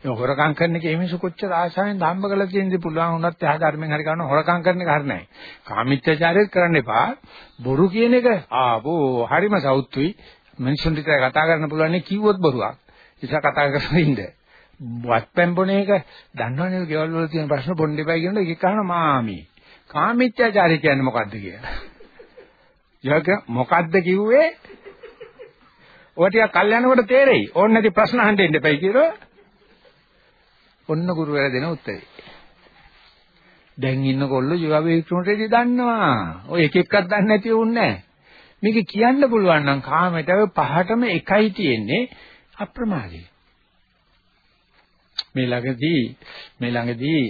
ඒ හොරකම් කරන එක එමිසු කොච්චර ආශාවෙන් ධම්ම කළා තියෙනද පුළුවන් වුණත් එහා ධර්මෙන් හරි කරන හොරකම් කරන එක හරි නෑ. කාමීත්‍යචාරයත් කරන්න එපා. බොරු කියන එක ආවෝ හරිම සෞත්තුයි මිනිසුන් ටික කතා කරන්න පුළුවන් නේ කිව්වොත් බොරුවක්. ඉතින් කතා කරගෙන ඉන්න. වත්පැන් බොන එක දන්නවනේ ගෙවල් වල තියෙන ප්‍රශ්න බොන්න එපා කියනකොට ඒක කහන මාමි. කාමීත්‍යචාරය කියන්නේ මොකද්ද කියලා. යක මොකද්ද කිව්වේ? ඔය ටික කල් යනකොට තේරෙයි. ඕන්න නැති ප්‍රශ්න අහන්න ඉන්න එපයි කියලා. ඔන්න ගුරුවරයා දෙන උත්තරේ. දැන් ඉන්න කොල්ලෝ යෝගාවේ වික්‍රමටදී දන්නවා. ඔය එක එකක් දන්නේ නැති වුන්නේ මේක කියන්න පුළුවන් නම් කාමයට පහටම එකයි තියෙන්නේ අප්‍රමාදී. මේ ළඟදී මේ ළඟදී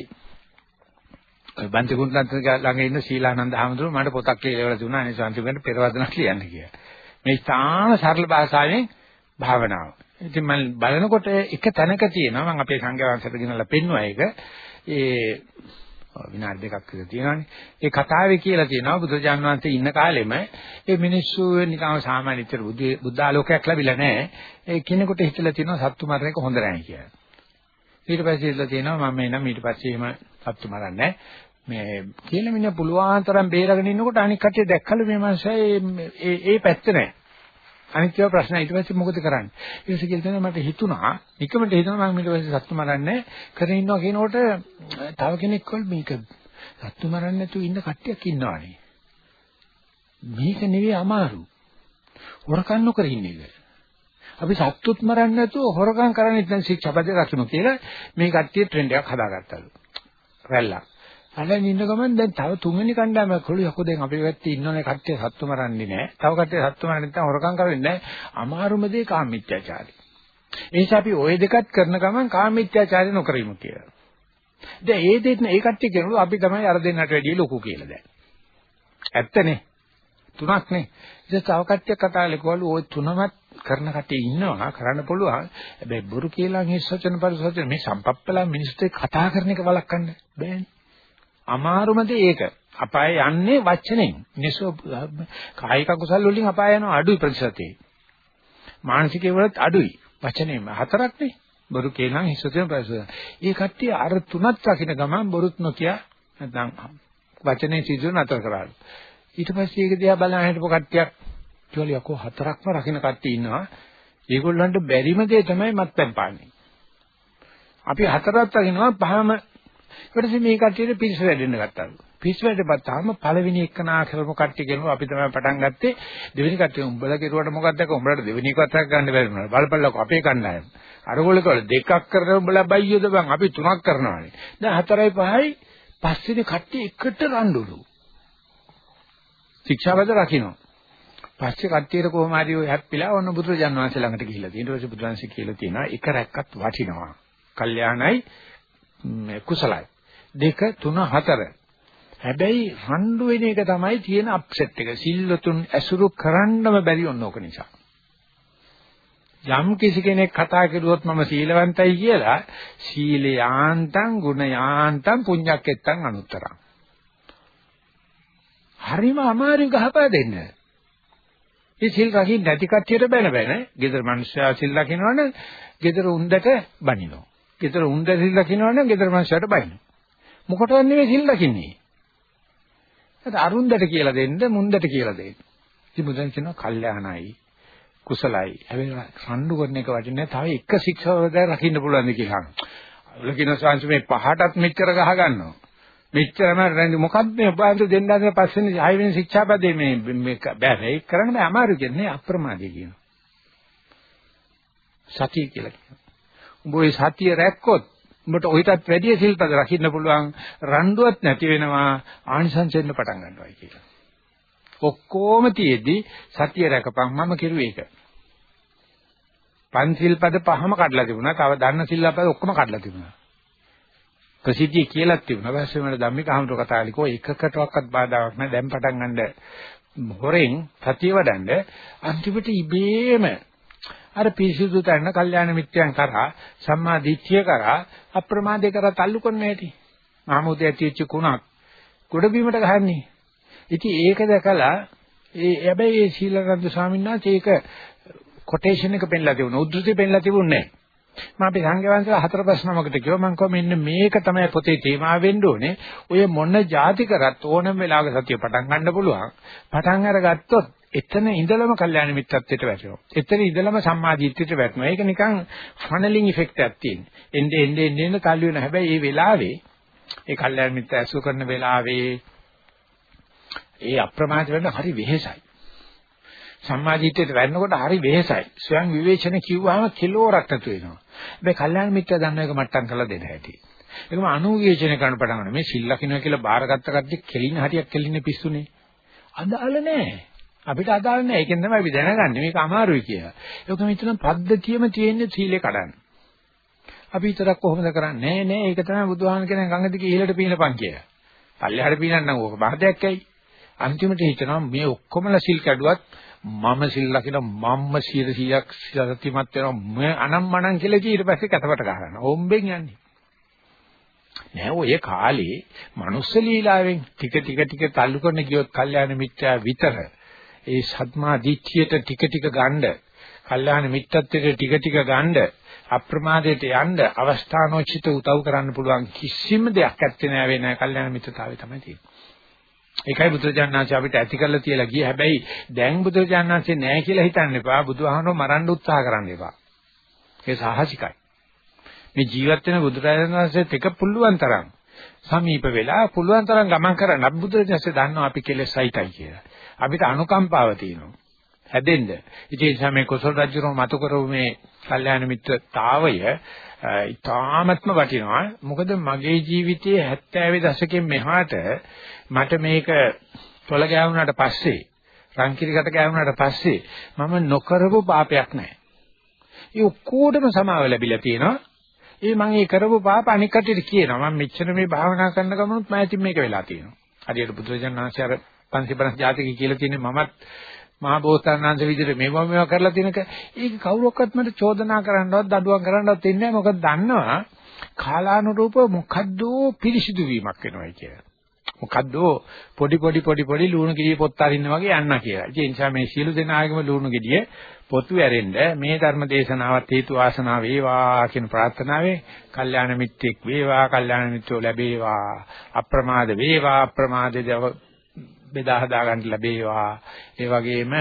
බන්ති කුණ්ඩන්ත ළඟ ඉන්න ශීලානන්ද හාමුදුරුවෝ මට පොතක් කියලා දුන්නා අනේ සාන්තිපෙන්ට පෙරවදනක් ලියන්න කියලා. මේ තාම සරල භාෂාවෙන් භාවනාව. ඉතින් මම බලනකොට එක තැනක තියෙනවා මම අපේ සංඝයා වහන්සේට ගෙනල්ලා පෙන්නුවා ඒක. ඒ විනාඩි දෙකක් විතර තියෙනවානේ. ඒ කතාවේ කියලා තියෙනවා බුදුජාන විශ්වන්තේ ඉන්න කාලෙම ඒ මිනිස්සු නිකන් සාමාන්‍ය විතර බුද්ධ ආලෝකයක් ලැබිලා නැහැ. ඒ කෙනෙකුට හිතලා තියෙනවා සත්තු මරණ එක හොඳ නැහැ කියලා. ඊට පස්සේ හිතලා තියෙනවා මම එනම් ඊට පස්සේ එහෙම සත්තු මරන්නේ මේ කියලා මිනිහ පුළුවන් තරම් බේරගෙන ඉන්නකොට අනික් කට්ටිය දැක්කලු මේ මනුස්සයා ඒ ඒ පැත්ත නැහැ. අනිත් ඒවා ප්‍රශ්න ඊට පස්සේ මොකද කරන්නේ? ඊට පස්සේ කියලා මට හිතුණා, නිකමට හිතුණා මම ඊට පස්සේ සත්තු මරන්නේ කරගෙන ඉන්නවා කියනකොට තව කෙනෙක් කල් මේක සත්තු මරන්නේ නැතුව ඉන්න කට්ටියක් ඉන්නවානේ. මේක නෙවෙයි අමාරු. හොරකම් නොකර ඉන්න එක. අපි සත්තුත් මරන්නේ නැතුව හොරකම් කරන්නේ දැන් ශික්ෂාපද රකින්න කියලා මේ කට්ටිය ට්‍රෙන්ඩ් එකක් හදාගත්තලු. රැල්ලක්. අල්ලන් ඉන්න ගමන් දැන් තව තුන්වෙනි කණ්ඩායමක් කොළු යකෝ දැන් අපේ පැත්තේ ඉන්නෝනේ කට්ටිය සත්තු මරන්නේ නැහැ. තව කට්ටිය සත්තු මරන්නේ නැත්නම් හොරකම් කරන්නේ නැහැ. අමාරුම දේ කාමීත්‍යාචාරය. ඒ නිසා අපි ওই දෙකත් කරන ගමන් කාමීත්‍යාචාරය නොකරමු කියලා. දැන් ඒ දෙන්න ඒ කට්ටිය කියනවා අපි තමයි අර දෙන්නට වැඩිය ලොකු කියලා දැන්. ඇත්තනේ. තුනක් නේ. ඉතින් තව කට්ටියක් කතා කළේ ওই තුනමත් කරන කටේ ඉන්නවා කරන්න පුළුවන්. හැබැයි බොරු කියලා හිස් වචන පරිසවචන මේ සම්පප්පලා මිනිස්සුත් කතා කරන එක වළක්වන්න බෑනේ. අමාරුම දේ ඒක. අපාය යන්නේ වචනෙන්. මිනිස්සු කායික කුසල් වලින් අපාය යනවා අඩුයි ප්‍රතිශතේ. මානසික වලත් අඩුයි. වචනේම හතරක් නේ. බොරු කියනනම් හිස් වචන පරිසවචන. ඒ කට්ටිය අර තුනක් රකින්න ගමන් බොරුත් නොකිය නැත්නම් වචනේ සිදුව නතර කරාලු. ඊට පස්සේ ඒක දිහා බලන හිටපු කට්ටියක් කිව්වලු යකෝ හතරක්ම රකින්න කට්ටිය ඉන්නවා. ඒගොල්ලන්ට බැරිම දේ තමයි මත්පැන් පාන්නේ. අපි හතරක් රකින්නවා පහම ඊට මේ කට්ටියට පිරිස වැඩෙන්න ගත්තාලු. පිරිස වැඩපත් තාම පළවෙනි එකනා කරපු කට්ටිය කියනවා අපි තමයි පටන් ගත්තේ දෙවෙනි කට්ටිය උඹලා කෙරුවට මොකක්ද දැක උඹලට දෙවෙනි එකක් ගන්න බැරි වුණා. බලපල්ලකෝ අපේ කණ්ඩායම. අරගොල්ලෝ කවල දෙකක් කරලා උඹලා බයියෝද බං අපි තුනක් කරනවානේ. දැන් හතරයි පහයි පස්වෙනි කට්ටිය එකට රණ්ඩුලු. ශික්ෂාපද රකින්න. පස්සේ කට්ටියට කොහොම හරි ඔය හැප්පිලා ඔන්න බුදුරජාන් වහන්සේ ළඟට ගිහිල්ලා තියෙනවා. ඊට පස්සේ බුදුරජාන්සේ කියලා තියෙනවා එක රැක්කත් වටිනවා. කල්යාණයි කුසලයි. දෙක තුන හතර. හැබැයි රණ්ඩු වෙන එක තමයි තියෙන අප්සෙට් එක. සිල්ලතුන් ඇසුරු කරන්නම බැරි ඔන්න ඕක නිසා. යම් කිසි කෙනෙක් කතා කරුවොත් මම සීලවන්තයි කියලා සීලයාන්තං ගුණයාන්තං පුඤ්ඤක්කෙත්තං අනුත්තරං. හරිම අමාරු ගහපා දෙන්න. ඒ සිල් රකින්න නැති කට්ටියට බැන බැන, ගෙදර මිනිස්සයා සිල් රකින්නවනම් ගෙදර උන්දට බනිනවා. ගෙදර උන්ද සිල් රකින්නවනම් ගෙදර මිනිස්සයාට බනිනවා. මොකටද නෙවෙයි සිල් රකින්නේ? ඒත් අරුන්දට කියලා දෙන්න, මුන්දට කියලා දෙන්න. ඉතින් බුදුන් කියනවා කල්යාණයි කුසලයි. හැබැයි රණ්ඩු කරන එක වටින්නේ තව එක ශික්ෂාවද රකින්න පුළුවන්ද කියලා. ලකින සංස් මේ පහටත් මෙච්චර ගහ ගන්නවා. මෙච්චරම රැඳි මොකද්ද මේ ඔබාන්ත දෙන්න හදන පස්සේ හයවෙනි ශික්ෂාපදේ මේ මේ බෑ ඒක කරන්න බෑ අමාරු කියන්නේ අප්‍රමාදී කියනවා. සතිය කියලා කියනවා. උඹ ওই සතිය රැක්කොත් උඹට ඔයිටත් වැඩිය සිල්පද රකින්න පුළුවන් රණ්ඩුවක් නැති වෙනවා ආනිසංසෙන්න පටන් ගන්නවා කියලා. ඔක්කොම තියේදී සතිය රැකපන් මම කිරුවේ ඒක. පන්සිල් පද පහම කඩලා තිබුණා. තව දන්න සිල්පද ඔක්කොම කඩලා තිබුණා. ප්‍රසිද්ධිය කියලා තිබුණා. වැස්සේ මම ධම්මික අහමුතු කතාලිකෝ එකකටවත් බාධාවක් නැහැ. දැන් පටන් ගන්න හොරෙන් සතිය වඩන්න අන්තිමට ඉබේම අර පිරිසිදු තැන්න කල්යාණ මිත්‍යයන් කරා සම්මා දිට්ඨිය කරා අප්‍රමාදේ කරා තල්ලු කරන හැටි. මහමුදේ ඇතිවෙච්ච කුණක් ගොඩ බීමට ගහන්නේ. ඉතින් ඒක දැකලා ඒ හැබැයි ඒ සීලරන්ද ස්වාමීන් වහන්සේ ඒක කොටේෂන් එක පෙන්නලා තිබුණා. උද්දෘති පෙන්නලා තිබුණේ නැහැ. මම අපි සංඝවංශලා හතර ප්‍රශ්නමකට කිව්වා මම කිව්වා මෙන්න මේක තමයි පොතේ තේමා වෙන්න ඕනේ. ඔය මොන જાති කරත් ඕනම වෙලාවක සතිය පටන් ගන්න පුළුවන්. පටන් අරගත්තොත් එතන ඉඳලම කල්යාණ මිත්‍රත්වයට වැටෙනවා. එතන ඉඳලම සම්මාදිට්ඨියට වැටෙනවා. ඒක නිකන් ෆනලින් ඉෆෙක්ට් එකක් තියෙන. එnde එnde එnde කල් වෙන හැබැයි මේ වෙලාවේ ඒ කල්යාණ මිත්‍ර ඇසු කරන වෙලාවේ ඒ අප්‍රමාද වෙන්න හරි වෙහෙසයි. සම්මාදිට්ඨියට වැන්නකොට හරි වෙහෙසයි. ස්වයං විවේචන කිව්වහම කිලෝරක් නැතු වෙනවා. හැබැයි කල්යාණ මිත්‍ර දන්න එක මට්ටම් කරලා දෙන්න හැටි. ඒකම අනුවිවේචන කරන්න පටන් ගන්නවා. මේ සිල් ලකිනවා කියලා බාරගත්ත කද්දි කෙලින් හරියක් කෙලින්නේ පිස්සුනේ. අදාළ නැහැ. අපිට අදාළ නැහැ. ඒකෙන් තමයි අපි දැනගන්නේ මේක අමාරුයි කියලා. ඒකම හිතන පද්ධතියම තියෙන්නේ සීලේ කඩන්න. අපි විතරක් කොහොමද කරන්නේ? නෑ නෑ ඒක තමයි බුදුහාම කියන ගංගා දිගේ ඉහළට පීනපන් කියලා. පල්ලෙහාට පීනන්නම් ඕක බාධයක් ඇයි? අන්තිමට හිතනවා මේ ඔක්කොමලා සිල් කැඩුවත් මම සිල් ලකින මම්ම 100ක් සතිමත් වෙනවා මම අනම්මනම් කියලා ඊට පස්සේ කැතපට ගන්නවා. ඕම්බෙන් යන්නේ. නෑ ඔය කාලේ මනුස්ස ලීලාවෙන් ටික ටික ටික තල්ලු කරන ගියොත් කල්යාණ මිත්‍යා විතර ඒ සත්මා දිට්ඨියට ටික ටික ගන්න කල්යාණ මිත්‍යත්වයට ටික ටික ගන්න අප්‍රමාදයට යන්න අවස්ථානෝචිත උදව් කරන්න පුළුවන් කිසිම දෙයක් ඇත්තේ නෑ වෙන කල්යාණ මිත්‍රතාවය තමයි තියෙන්නේ. ඒකයි බුදුරජාණන්සේ අපිට ඇති කරලා තියලා ගියේ. හැබැයි දැන් බුදුරජාණන්සේ නැහැ කියලා හිතන්න එපා. බුදුහාමරෝ මරන්න උත්සාහ කරන්න එපා. ඒ සාහසිකයි. මේ ජීවත් වෙන බුදුරජාණන්සේත් එක පුළුවන් තරම් සමීප වෙලා පුළුවන් තරම් ගමන් කරන්න. අපි බුදුරජාණන්සේ දන්නවා අපි කෙලෙසයිටයි කියලා. අපිට අනුකම්පාව තියෙනවා. හැදෙන්න. ඉතින් ඒ නිසා මේ කොසල් රජුරෝ මතු කරව මේ කල්යාණ මිත්‍රතාවය ඉතාමත්ම වටිනවා. මොකද මගේ ජීවිතයේ 70 දශකෙන් මෙහාට මට මේක තොල ගෑවුනාට පස්සේ රංකිරිකට ගෑවුනාට පස්සේ මම නොකරපු පාපයක් නැහැ. ඒ ඔක්කොටම සමාව ලැබිලා තියෙනවා. ඒ මම ඒ කරපු පාප අනික් කටියට කියනවා. මම මෙච්චර මේ භාවනා කරන ගමනුත් මම ඉතින් මේක වෙලා තියෙනවා. හරියට බුදුරජාණන් වහන්සේ අර 550 ජාතික කියලා තියෙන්නේ මමත් මහා බෝසතාණන්සේ විදිහට මේවා මේවා කරලා තිනක ඒක කවුරක්වත් මට චෝදනා කරන්නවත් දඬුවම් කරන්නවත් ඉන්නේ නැහැ. මොකද දන්නවා කාලානුරූප මොකද්ද පිරිසිදු වීමක් වෙනවයි කියලා. මොකද්ද පොඩි පොඩි පොඩි පොඩි ලුණු ගෙඩිය පොත් අරින්න වගේ යන්න කියලා. ඒ නිසා මේ සියලු දෙනාගේම ලුණු ගෙඩිය පොතු ඇරෙන්න මේ ධර්ම දේශනාවත් හේතු වාසනා වේවා කියන ප්‍රාර්ථනාවේ කල්යාණ මිත්‍යෙක් වේවා කල්යාණ මිත්‍රෝ ලැබේවා අප්‍රමාද වේවා අප්‍රමාදේ බෙදා හදා ගන්න ලැබේවා. ඒ වගේම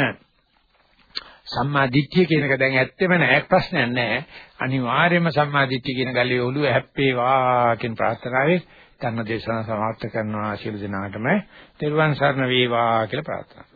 සම්මා දිට්ඨිය කියන එක දැන් ඇත්තෙම නෑ ප්‍රශ්නයක් නෑ. අනිවාර්යයෙන්ම සම්මා දිට්ඨිය කියන ගලිය ඔළුව හැප්පේවා කියන ප්‍රාර්ථනාවේ ධර්ම දේශනාව සමාප්ත කරනවා ආශිර්වාද දිනාටම තෙරුවන් සරණ වේවා කියලා ප්‍රාර්ථනා